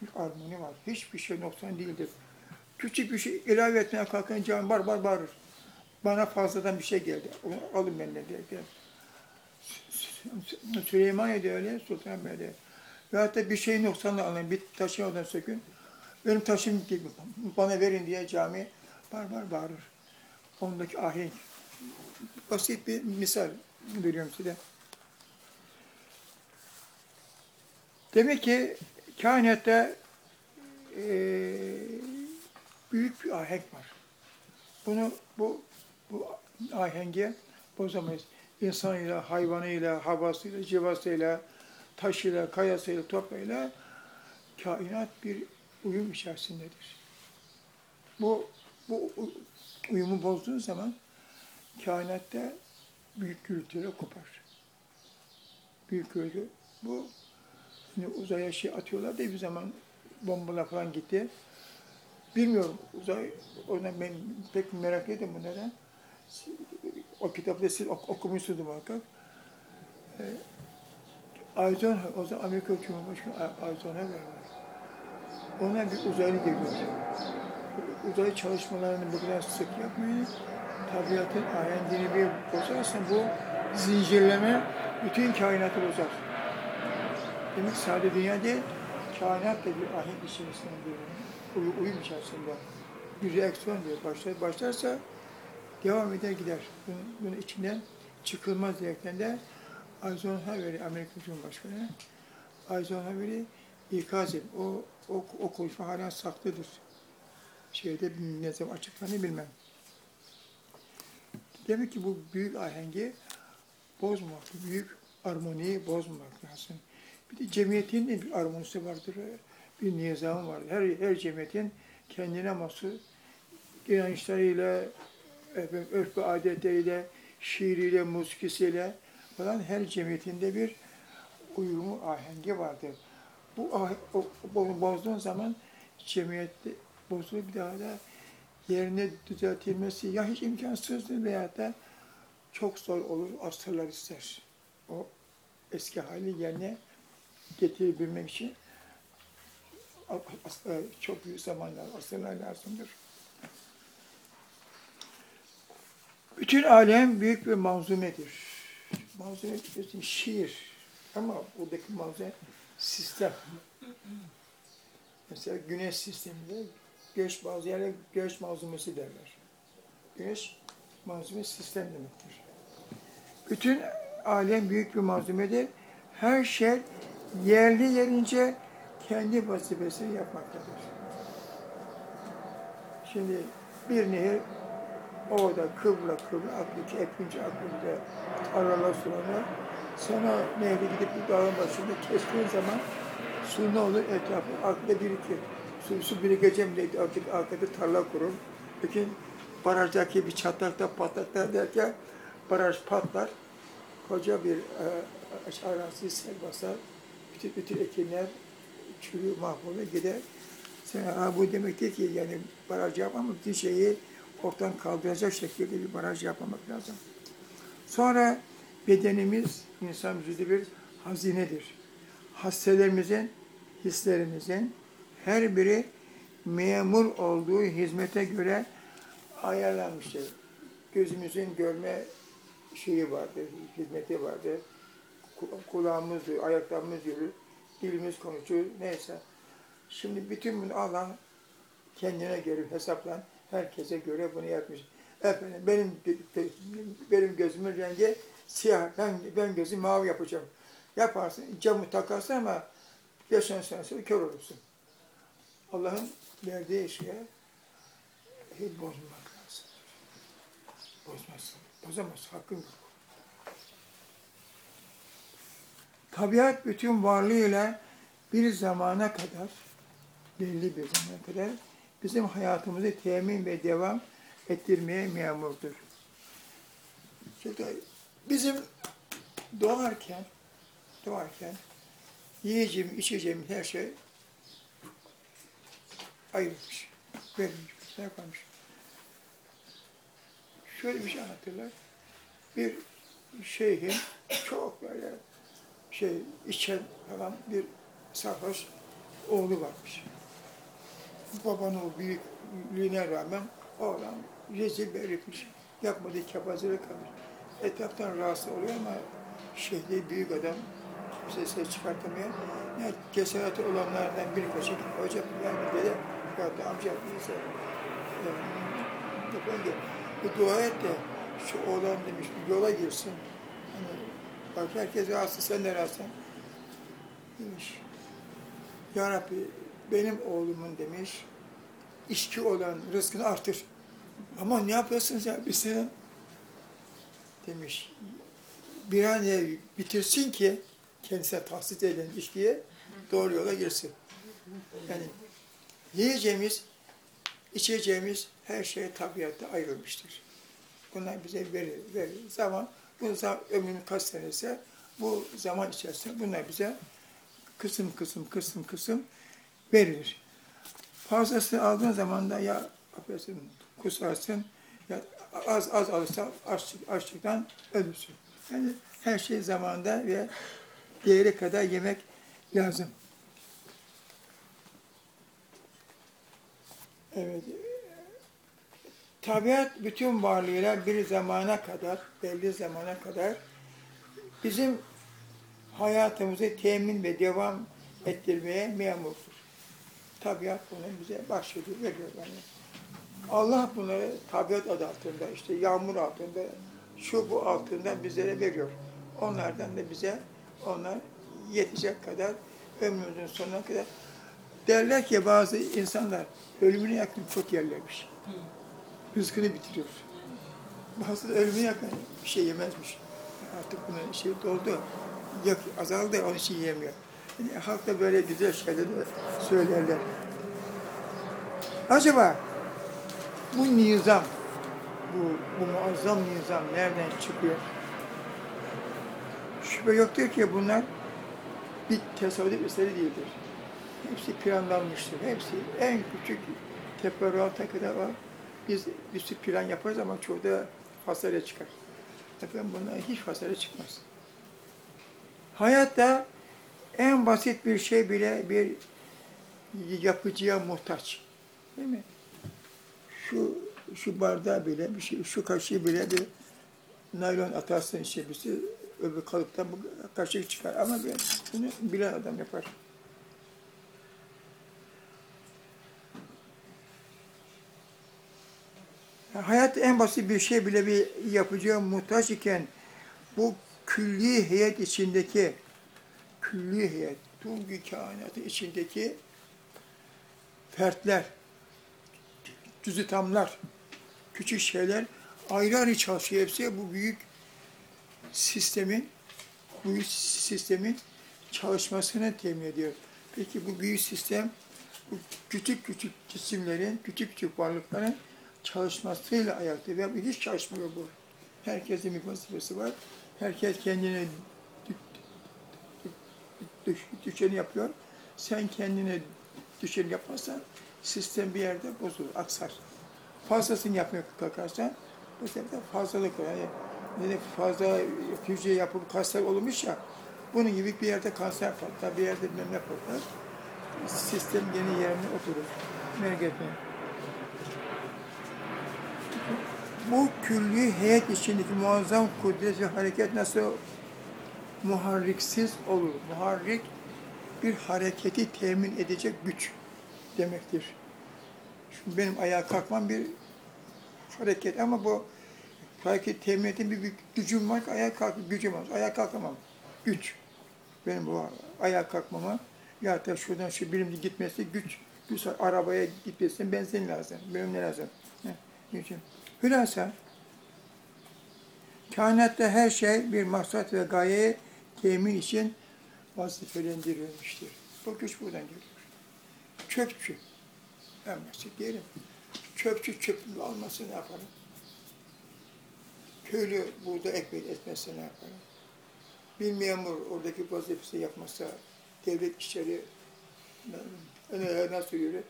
bir armoni var. Hiçbir şey noksan değildir. Küçük bir şey ilave etmeye kalkan cami bar bar bağırır. Bana fazladan bir şey geldi. Alın benden der. der. Süleymaniye'de öyle, Sultanahmet'te. Veyahut da bir şeyin noksanla alın, bir taşı oradan sökün. Benim taşım bana verin diye cami bar bar bağırır. Ondaki ahenk. Basit bir misal veriyorum size. Demek ki kainatta eee, büyük bir ahenk var. Bunu bu bu ahenge bozamayız. İnsanıyla, hayvanıyla, havasıyla, civasıyla, taşıyla, kayasıyla, toprağıyla kainat bir uyum içerisindedir. Bu bu uyumu bozduğun zaman kainatta büyük gürültüyle kopar. Büyük gürültü. Bu Şimdi uzaya şey atıyorlar da bir zaman bombalar falan gitti. Bilmiyorum uzay, ona ben pek merak ettim bunlara. O kitapta siz ok- okumuşsunuz muhakkak. Ee, Eisenhower, o zaman Amerika Cumhurbaşkanı Eisenhower var. Ona bir uzaylı geliyor. Uzay çalışmalarını bu kadar sık yapmayın. Tabiatın ahengini bir bozarsan bu zincirleme bütün kainatı bozar. Demek sade dünya değil, kainat da bir ahenk içerisinde bir uy- uyum içerisinde bir reaksiyon diyor. Başlar, başlarsa devam eder gider. Bunun, bunun içinden çıkılmaz diyerekten de Eisenhower'i, Amerika Cumhurbaşkanı Eisenhower'i ikaz et. O, o, o konuşma hala saklıdır. Şeyde ne zaman açıklanır bilmem. Demek ki bu büyük ahengi bozmamak, büyük armoniyi bozmamak lazım. Bir de cemiyetin bir armonisi vardır, bir nizamı vardır. Her, her cemiyetin kendine mahsus inançlarıyla, efendim, örf ve adetleriyle, şiiriyle, muskisiyle falan her cemiyetinde bir uyumu, ahengi vardır. Bu ah- bunu bozduğun zaman cemiyette bozulup bir daha da yerine düzeltilmesi ya hiç imkansızdır veya da çok zor olur, asırlar ister. O eski hali yerine getirebilmek için çok büyük zamanlar, asırlar lazımdır. Bütün alem büyük bir manzumedir. Manzume bizim şiir. Ama buradaki manzume sistem. Mesela güneş sisteminde göç bazı yerler göç malzumesi derler. Güneş malzeme sistem demektir. Bütün alem büyük bir malzemedir. Her şey yerli yerince kendi vazifesini yapmaktadır. Şimdi bir nehir orada kıvra kıvra aklı epince akıllı arala sulanır. Sonra nehri gidip bir dağın başında kestiğin zaman su ne olur? Etrafı arkada birikir. Su, su birikeceğim diye artık arkada tarla kurur. Peki barajdaki bir çatlakta patlaklar derken baraj patlar. Koca bir e, arazi sel basar. Bütün, bütün ekinler çürüyor, mahvolur, gider. Sen, ha, bu demek değil ki yani baraj yapmamak, bütün şeyi ortadan kaldıracak şekilde bir baraj yapmamak lazım. Sonra bedenimiz insan vücudu bir hazinedir. Hastelerimizin, hislerimizin her biri memur olduğu hizmete göre ayarlanmıştır. Gözümüzün görme şeyi vardır, hizmeti vardır. Ku- Kulağımız duyuyor, ayaklarımız yürür, dilimiz konuşuyor, neyse. Şimdi bütün bunu Allah kendine göre hesaplan, herkese göre bunu yapmış. Efendim benim benim gözümün rengi siyah, ben, ben gözüm mavi yapacağım. Yaparsın, camı takarsın ama beş on sene sonra kör olursun. Allah'ın verdiği şeye hiç bozmamak lazım. Bozmazsın, bozamazsın, hakkın yok. Tabiat bütün varlığıyla bir zamana kadar, belli bir zamana kadar bizim hayatımızı temin ve devam ettirmeye memurdur. Şimdi bizim doğarken doğarken yiyeceğim, içeceğim her şey ayrılmış. Verilmiş, ne kalmış. Şöyle bir şey anlatırlar. Bir şeyhin çok böyle şey içen falan bir sarhoş oğlu varmış. Babanın büyüklüğüne rağmen oğlan rezil belirtmiş. Yapmadığı kebazılık kalmış. Etraftan rahatsız oluyor ama şehri büyük adam kimse ses çıkartamıyor. Yani cesaretli olanlardan birkaçı hocam yani dede ya da amca neyse de bu dua et de şu oğlan demiş bir yola girsin. Hani, bak herkes rahatsız sen de rahatsın. Demiş. Ya Rabbi benim oğlumun demiş içki olan rızkını artır. Ama ne yapıyorsunuz ya bir sene demiş. Bir an bitirsin ki kendisine tahsis edilen içkiye doğru yola girsin. Yani yiyeceğimiz, içeceğimiz her şey tabiatta ayrılmıştır. Bunlar bize verir, verir. Zaman, bu zaman ömrünün kaç senesi, bu zaman içerisinde bunlar bize kısım kısım kısım kısım verilir. Fazlasını aldığın zaman da ya affedersin, kusarsın, ya az az alırsan açlık, açlıktan ölürsün. Yani her şey zamanda ve değeri kadar yemek lazım. Evet. Tabiat bütün varlığıyla bir zamana kadar, belli zamana kadar bizim hayatımızı temin ve devam ettirmeye memurdur. Tabiat bunu bize bahşediyor, veriyor yani. Allah bunları tabiat adı altında, işte yağmur altında, şu bu altında bizlere veriyor. Onlardan da bize onlar yetecek kadar ömrümüzün sonuna kadar. Derler ki bazı insanlar ölümüne yakın çok yerlermiş. Rızkını bitiriyor. Bazı ölümüne yakın bir şey yemezmiş. Artık bunun şey doldu. Yok, azaldı, onun için yemiyor. Halk da böyle güzel şeyler söylerler. Acaba bu nizam, bu, bu muazzam nizam nereden çıkıyor? Şüphe yoktur ki bunlar bir tesadüf eseri değildir. Hepsi planlanmıştır. Hepsi en küçük teferruata kadar var. Biz bir plan yaparız ama çoğu da hasarya çıkar. Efendim bunlar hiç hasarya çıkmaz. Hayatta en basit bir şey bile bir yapıcıya muhtaç. Değil mi? Şu şu bardağı bile bir şey, şu kaşığı bile bir naylon atarsın işte bir şey, öbür kalıptan bu kaşık çıkar. Ama ben bunu bilen adam yapar. Hayat en basit bir şey bile bir yapıcıya muhtaç iken bu külli heyet içindeki külli heyet, tüm kainatı içindeki fertler, cüzitamlar, küçük şeyler ayrı ayrı çalışıyor. Hepsi bu büyük sistemin, bu büyük sistemin çalışmasını temin ediyor. Peki bu büyük sistem, bu küçük küçük cisimlerin, küçük küçük varlıkların çalışmasıyla ayakta ve hiç çalışmıyor bu. Herkesin bir vazifesi var. Herkes kendine düşeni yapıyor. Sen kendine düşeni yapmazsan sistem bir yerde bozulur, aksar. Fazlasını yapmaya kalkarsan bu sefer fazlalık. Yani yani fazla hücre yapıp kanser olmuş ya, bunun gibi bir yerde kanser patlar, bir yerde bilmem ne patlar. Sistem yeni yerine oturur. Merak etmeyin. Bu külli heyet içindeki muazzam kudret ve hareket nasıl muharriksiz olur? Muharrik bir hareketi temin edecek güç demektir. Şimdi benim ayağa kalkmam bir hareket ama bu hareket temin ettiğim bir, bir gücüm var ki ayağa kalk, gücüm var. Ayağa kalkamam. Güç. Benim bu ayağa kalkmama ya da şuradan şu birimde gitmesi güç. güç arabaya gitmesin benzin lazım. Benim ne lazım? Gücüm. Hülasa kainatta her şey bir maksat ve gayeye temin için vazifelendirilmiştir. Bu güç buradan geliyor. Çöpçü. En basit diyelim. Çöpçü çöpünü alması ne yaparım? Köylü burada ekmek etmezse ne yaparım? bir memur oradaki vazifesini yapmazsa, devlet işleri nasıl yürür?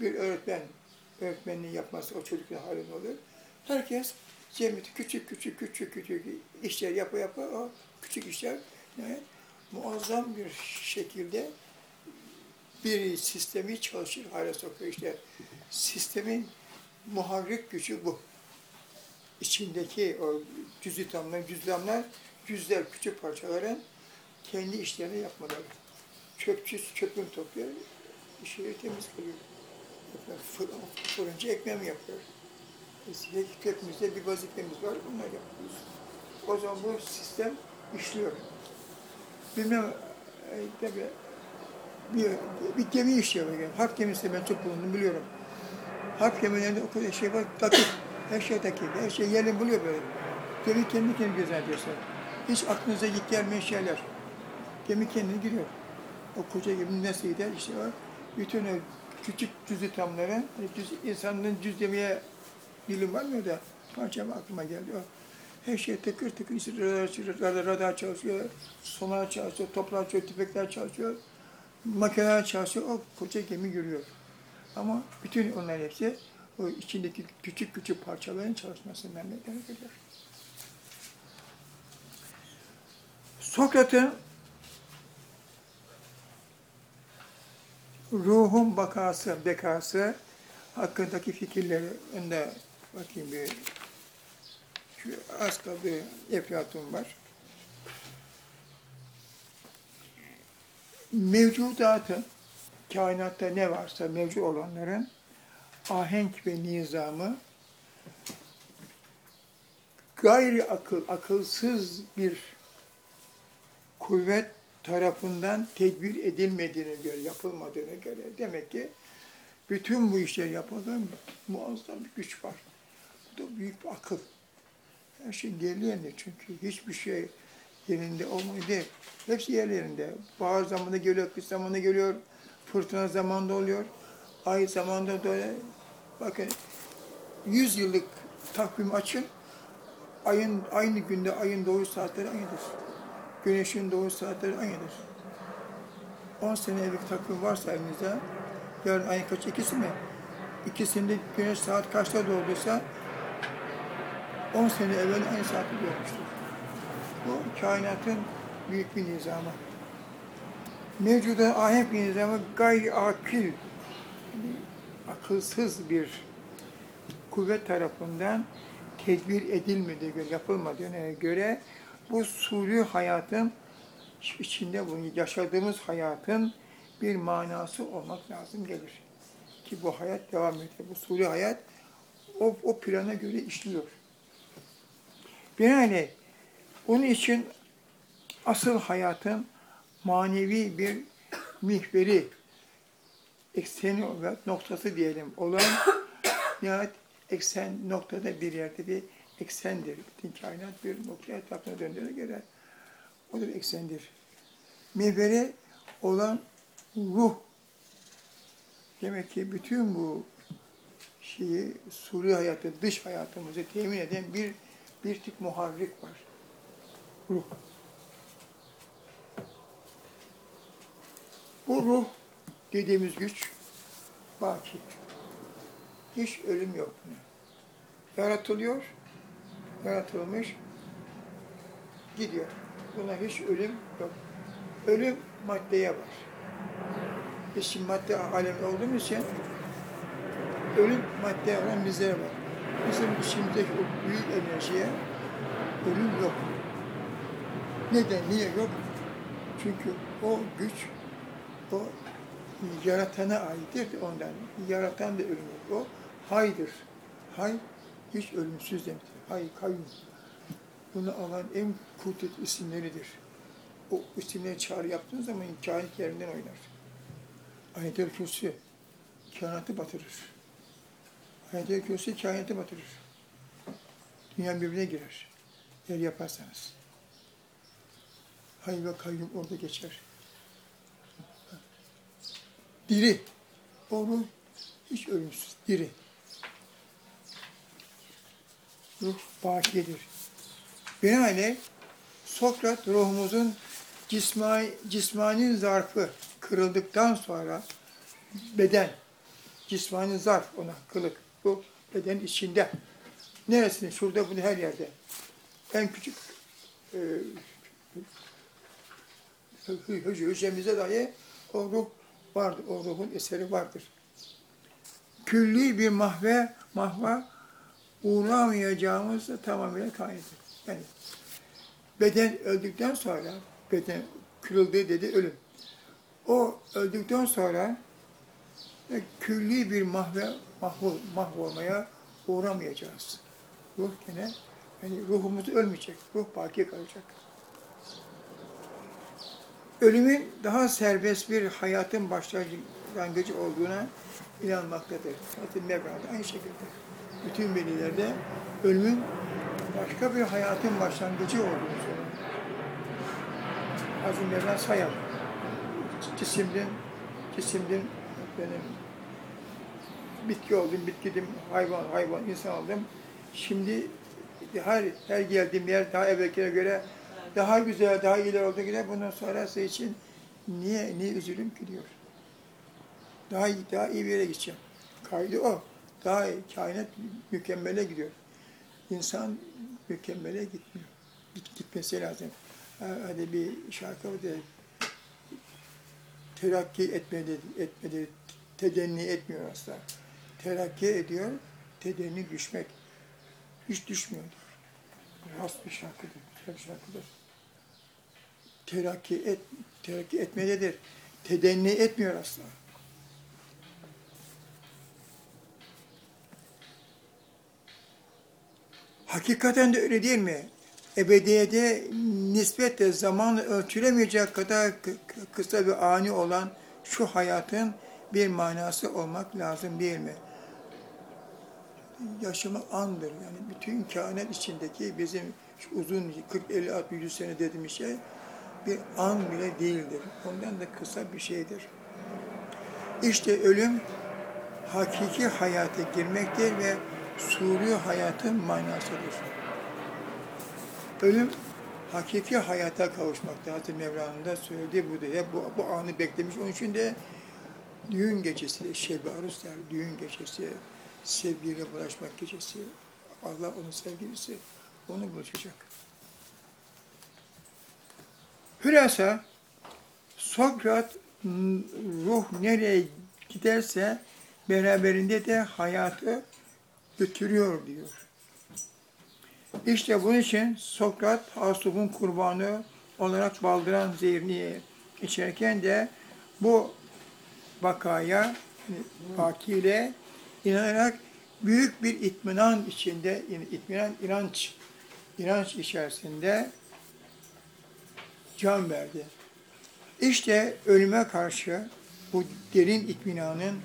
Bir öğretmen öğretmenliği yapmazsa o çocukun hali ne olur? Herkes cemiyeti küçük küçük küçük küçük işler yapa yapa o küçük işler yani muazzam bir şekilde bir sistemi çalışır hale sokuyor işte. Sistemin muharrik gücü bu. İçindeki o cüzitamlar, cüzdanlar, cüzler küçük parçaların kendi işlerini yapmaları. Çöpçü çöpünü topluyor, işleri temiz kılıyor. Fır, fırıncı ekmeğimi yapıyor. Hepimizde bir vazifemiz var, bunları yapıyoruz. O zaman bu sistem işliyor. Bilmem, e, tabii bir, bir gemi işliyor. Yani. Harp gemisinde ben çok bulundum, biliyorum. Harp gemilerinde o kadar şey var, dakik, her şey dakik, her şey yerini buluyor böyle. Gemi kendi kendini gözetiyorsun. Hiç aklınıza ilk gelmeyen şeyler. Gemi kendini giriyor. O koca geminin nasıl gider işte var. Bütün o küçük cüzü tamları, hani cüz, insanın cüz demeye dilim var mı da parçam aklıma geldi o. Her şey tıkır tıkır, işte radar, radar, çalışıyor, sonar çalışıyor, toplar çalışıyor, tüfekler çalışıyor, makineler çalışıyor, o koca gemi yürüyor. Ama bütün onlar hepsi o içindeki küçük küçük parçaların çalışmasından meydana geliyor. Sokrat'ın ruhun bakası, bekası hakkındaki fikirleri önde bakayım bir şu az kaldı Eflatun var. Mevcudatın kainatta ne varsa mevcut olanların ahenk ve nizamı gayri akıl, akılsız bir kuvvet tarafından tedbir edilmediğine göre, yapılmadığına göre demek ki bütün bu işleri yapan muazzam bir güç var. Bu da büyük bir akıl. Her şey yerli çünkü hiçbir şey yerinde değil. Hepsi yerlerinde. Bahar zamanında geliyor, kış zamanında geliyor, fırtına zamanında oluyor, ay zamanında da öyle. Bakın 100 yıllık takvim açın, ayın aynı günde ayın doğuş saatleri aynıdır. Güneşin doğuş saatleri aynıdır. 10 senelik takvim varsa elinizde, yarın ayın kaç ikisi mi? İkisinde güneş saat kaçta doğduysa 10 sene evvel saatte doğmuştur. Bu kainatın büyük bir nizamı. Mevcuda ahenk bir nizamı gayri akil, akılsız bir kuvvet tarafından tedbir edilmediği göre, yapılmadığına göre bu suri hayatın içinde bunu yaşadığımız hayatın bir manası olmak lazım gelir. Ki bu hayat devam ediyor. Bu suri hayat o, o plana göre işliyor. Binaenaleyh onun için asıl hayatın manevi bir mihveri, ekseni noktası diyelim olan nihayet eksen noktada bir yerde bir eksendir. Bütün kainat bir nokta etrafına döndüğüne göre o da bir eksendir. Mihveri olan ruh. Demek ki bütün bu şeyi, suri hayatı, dış hayatımızı temin eden bir bir tip muharrik var. Ruh. Bu ruh dediğimiz güç baki. Hiç ölüm yok. Yaratılıyor, yaratılmış, gidiyor. Buna hiç ölüm yok. Ölüm maddeye var. Biz şimdi madde alemi olduğumuz için ölüm maddeye olan bizlere var. Bizim içimizdeki o büyük enerjiye ölüm yok. Neden, niye yok? Çünkü o güç, o yaratana aittir ondan. Yaratan da ölüm yok. O haydır. Hay, hiç ölümsüz demektir. Hay, kayyum. Bunu alan en kudret isimleridir. O isimleri çağrı yaptığın zaman kainat yerinden oynar. Ayet-el Kürsi kainatı batırır. Ayet-el Kürsi kainatı batırır. Dünya birbirine girer. Eğer yaparsanız. Hay ve kayyum orada geçer. Diri. O ruh hiç ölümsüz. Diri. Ruh bakiyedir. Binaenaleyh Sokrat ruhumuzun cismani, cismani zarfı kırıldıktan sonra beden, cismani zarf ona kılık. Bu bedenin içinde. Neresinde? Şurada, bunu her yerde. En küçük e, hü- hü- hücremizde dahi o ruh vardır. O ruhun eseri vardır. Külli bir mahve, mahva uğramayacağımız da tamamıyla kaynıdır. Yani beden öldükten sonra, beden kırıldı dedi ölüm. O öldükten sonra e, külli bir mahve, mahvol, mahvolmaya uğramayacağız. Ruh gene, yani ruhumuz ölmeyecek, ruh baki kalacak. Ölümün daha serbest bir hayatın başlangıcı olduğuna inanmaktadır. Zaten Mevla'da aynı şekilde. Bütün velilerde ölümün başka bir hayatın başlangıcı olduğunu söylüyor. Hazreti Mevla sayar. Cisimden, cisimden benim bitki oldum, bitkidim, hayvan, hayvan, insan oldum. Şimdi her, her geldiğim yer daha evvelkine göre daha güzel, daha iyiler olduğu gibi bundan sonrası için niye, niye üzülüm ki diyor. Daha daha iyi bir yere gideceğim. Kaydı o. Daha iyi, kainat mükemmele gidiyor. İnsan mükemmele gitmiyor. Git, gitmesi lazım. Ha, Hadi bir şarkı var. Terakki etmedi, etmedi, tedenni etmiyor asla. Terakki ediyor, tedenni düşmek. Hiç düşmüyor. Rast bir şarkıdır, güzel şarkıdır. Terakki, et, terakki etmededir. Tedenni etmiyor asla. Hakikaten de öyle değil mi? Ebediyede nispetle zaman ölçülemeyecek kadar kı- kı- kısa bir ani olan şu hayatın bir manası olmak lazım değil mi? Yaşamak andır. Yani bütün kainat içindeki bizim uzun 40, 50, 60, 100 sene dediğimiz şey bir an bile değildir. Ondan da kısa bir şeydir. İşte ölüm hakiki hayata girmektir ve suri hayatın manasıdır. Ölüm hakiki hayata kavuşmakta. Hazreti Mevla'nın da söylediği budur. Hep bu, bu anı beklemiş. Onun için de düğün gecesi, şebi aruz der, düğün gecesi, sevgiyle bulaşmak gecesi. Allah onun sevgilisi, onu buluşacak. Hülasa, Sokrat ruh nereye giderse beraberinde de hayatı götürüyor diyor. İşte bunun için Sokrat Hasub'un kurbanı olarak baldıran zehrini içerken de bu vakaya yani vakiyle inanarak büyük bir itminan içinde, itminan inanç, inanç içerisinde can verdi. İşte ölüme karşı bu derin itminanın,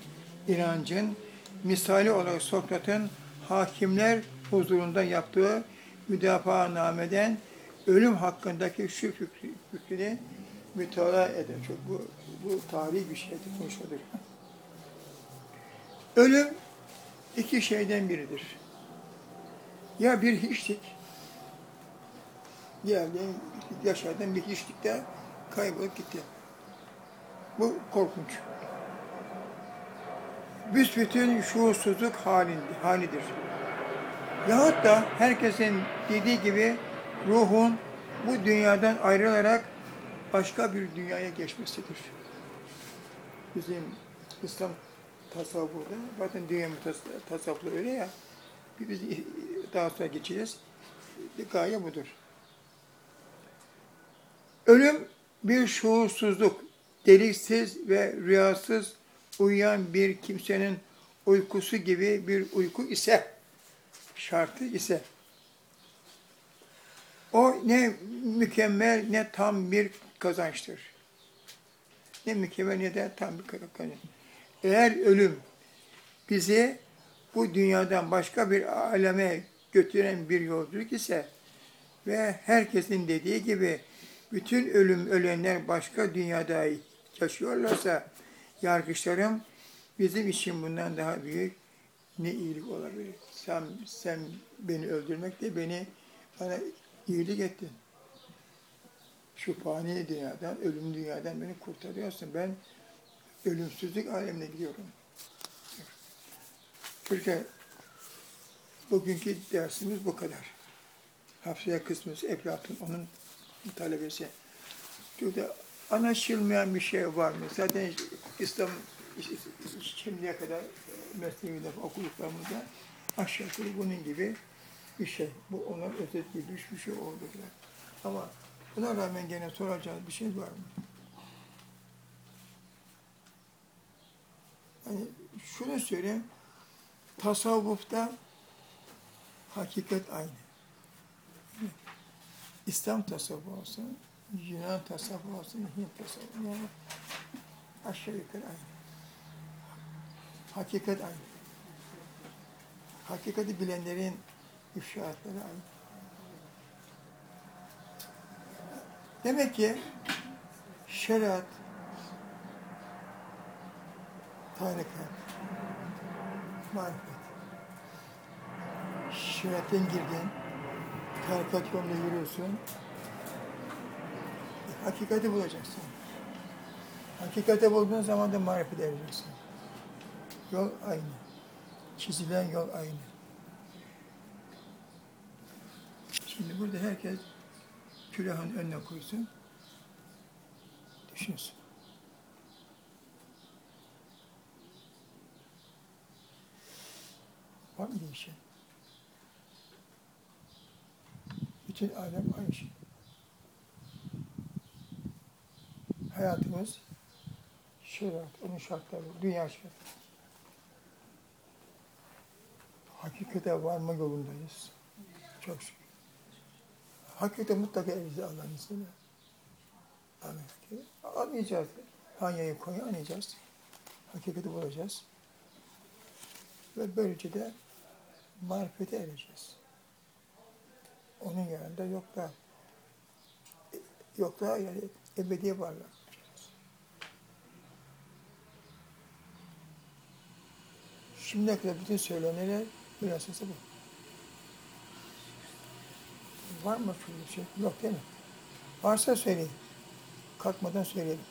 inancın misali olarak Sokrat'ın hakimler huzurunda yaptığı müdafaa nameden ölüm hakkındaki şu fikri, fikrini mütalaa eder. Çok bu, bu tarihi bir şeydir, konuşmadır. Ölüm iki şeyden biridir. Ya bir hiçlik, geldi, yaşadın bir hiçlikte kaybolup gitti. Bu korkunç. Büsbütün şuursuzluk halinde, halidir. Yahut da herkesin dediği gibi ruhun bu dünyadan ayrılarak başka bir dünyaya geçmesidir. Bizim İslam tasavvurda, zaten dünya tas- tasavvuru öyle ya, biz daha sonra geçeceğiz. Gaye budur. Ölüm bir şuursuzluk, deliksiz ve rüyasız uyuyan bir kimsenin uykusu gibi bir uyku ise, şartı ise, o ne mükemmel ne tam bir kazançtır. Ne mükemmel ne de tam bir kazanç. Eğer ölüm bizi bu dünyadan başka bir aleme götüren bir yolculuk ise ve herkesin dediği gibi bütün ölüm ölenler başka dünyada yaşıyorlarsa yargıçlarım bizim için bundan daha büyük ne iyilik olabilir? Sen, sen beni öldürmekle beni bana iyilik ettin. şu fani dünyadan, ölüm dünyadan beni kurtarıyorsun. Ben ölümsüzlük alemine gidiyorum. Türkiye bugünkü dersimiz bu kadar. Haftaya kısmımız Eflatun, onun talebesi. Burada anlaşılmayan bir şey var mı? Zaten İslam şimdiye kadar mesleğimde okuduklarımızda aşağı yukarı bunun gibi bir şey. Bu ona özetleyilmiş bir şey oldu. Ama buna rağmen gene soracağız bir şey var mı? Hani şunu söyleyeyim, tasavvufta hakikat aynı. İslam tasavvufu olsun, Yunan tasavvufu olsun, Hint tasavvufu yani aşağı yukarı aynı. Hakikat aynı. Hakikati bilenlerin ifşaatları aynı. Demek ki şeriat, tarikat, marifet. Şeriatten girdin, tarikat yolunda yürüyorsun, hakikati bulacaksın. Hakikati bulduğun zaman da marifet ereceksin. Yol aynı. Çizilen yol aynı. Şimdi burada herkes külahın önüne koysun. Düşünsün. Var mı değişen? Bütün alem aynı şey. Hayatımız şeriat, onun şartları, dünya şartları. Hakikate varma yolundayız. Çok şükür. Hakikate mutlaka ereceğiz Allah'ın izniyle. Amin. Anlayacağız. Hanya'yı koyu anlayacağız. Hakikati bulacağız. Ve böylece de marifete ereceğiz. Onun yanında yoklar. Yoklar yani ebedi varlar. Şimdiye kadar bütün söylenenler hülasası bu. Var mı şöyle bir şey? Yok değil mi? Varsa söyleyin. Kalkmadan söyleyelim.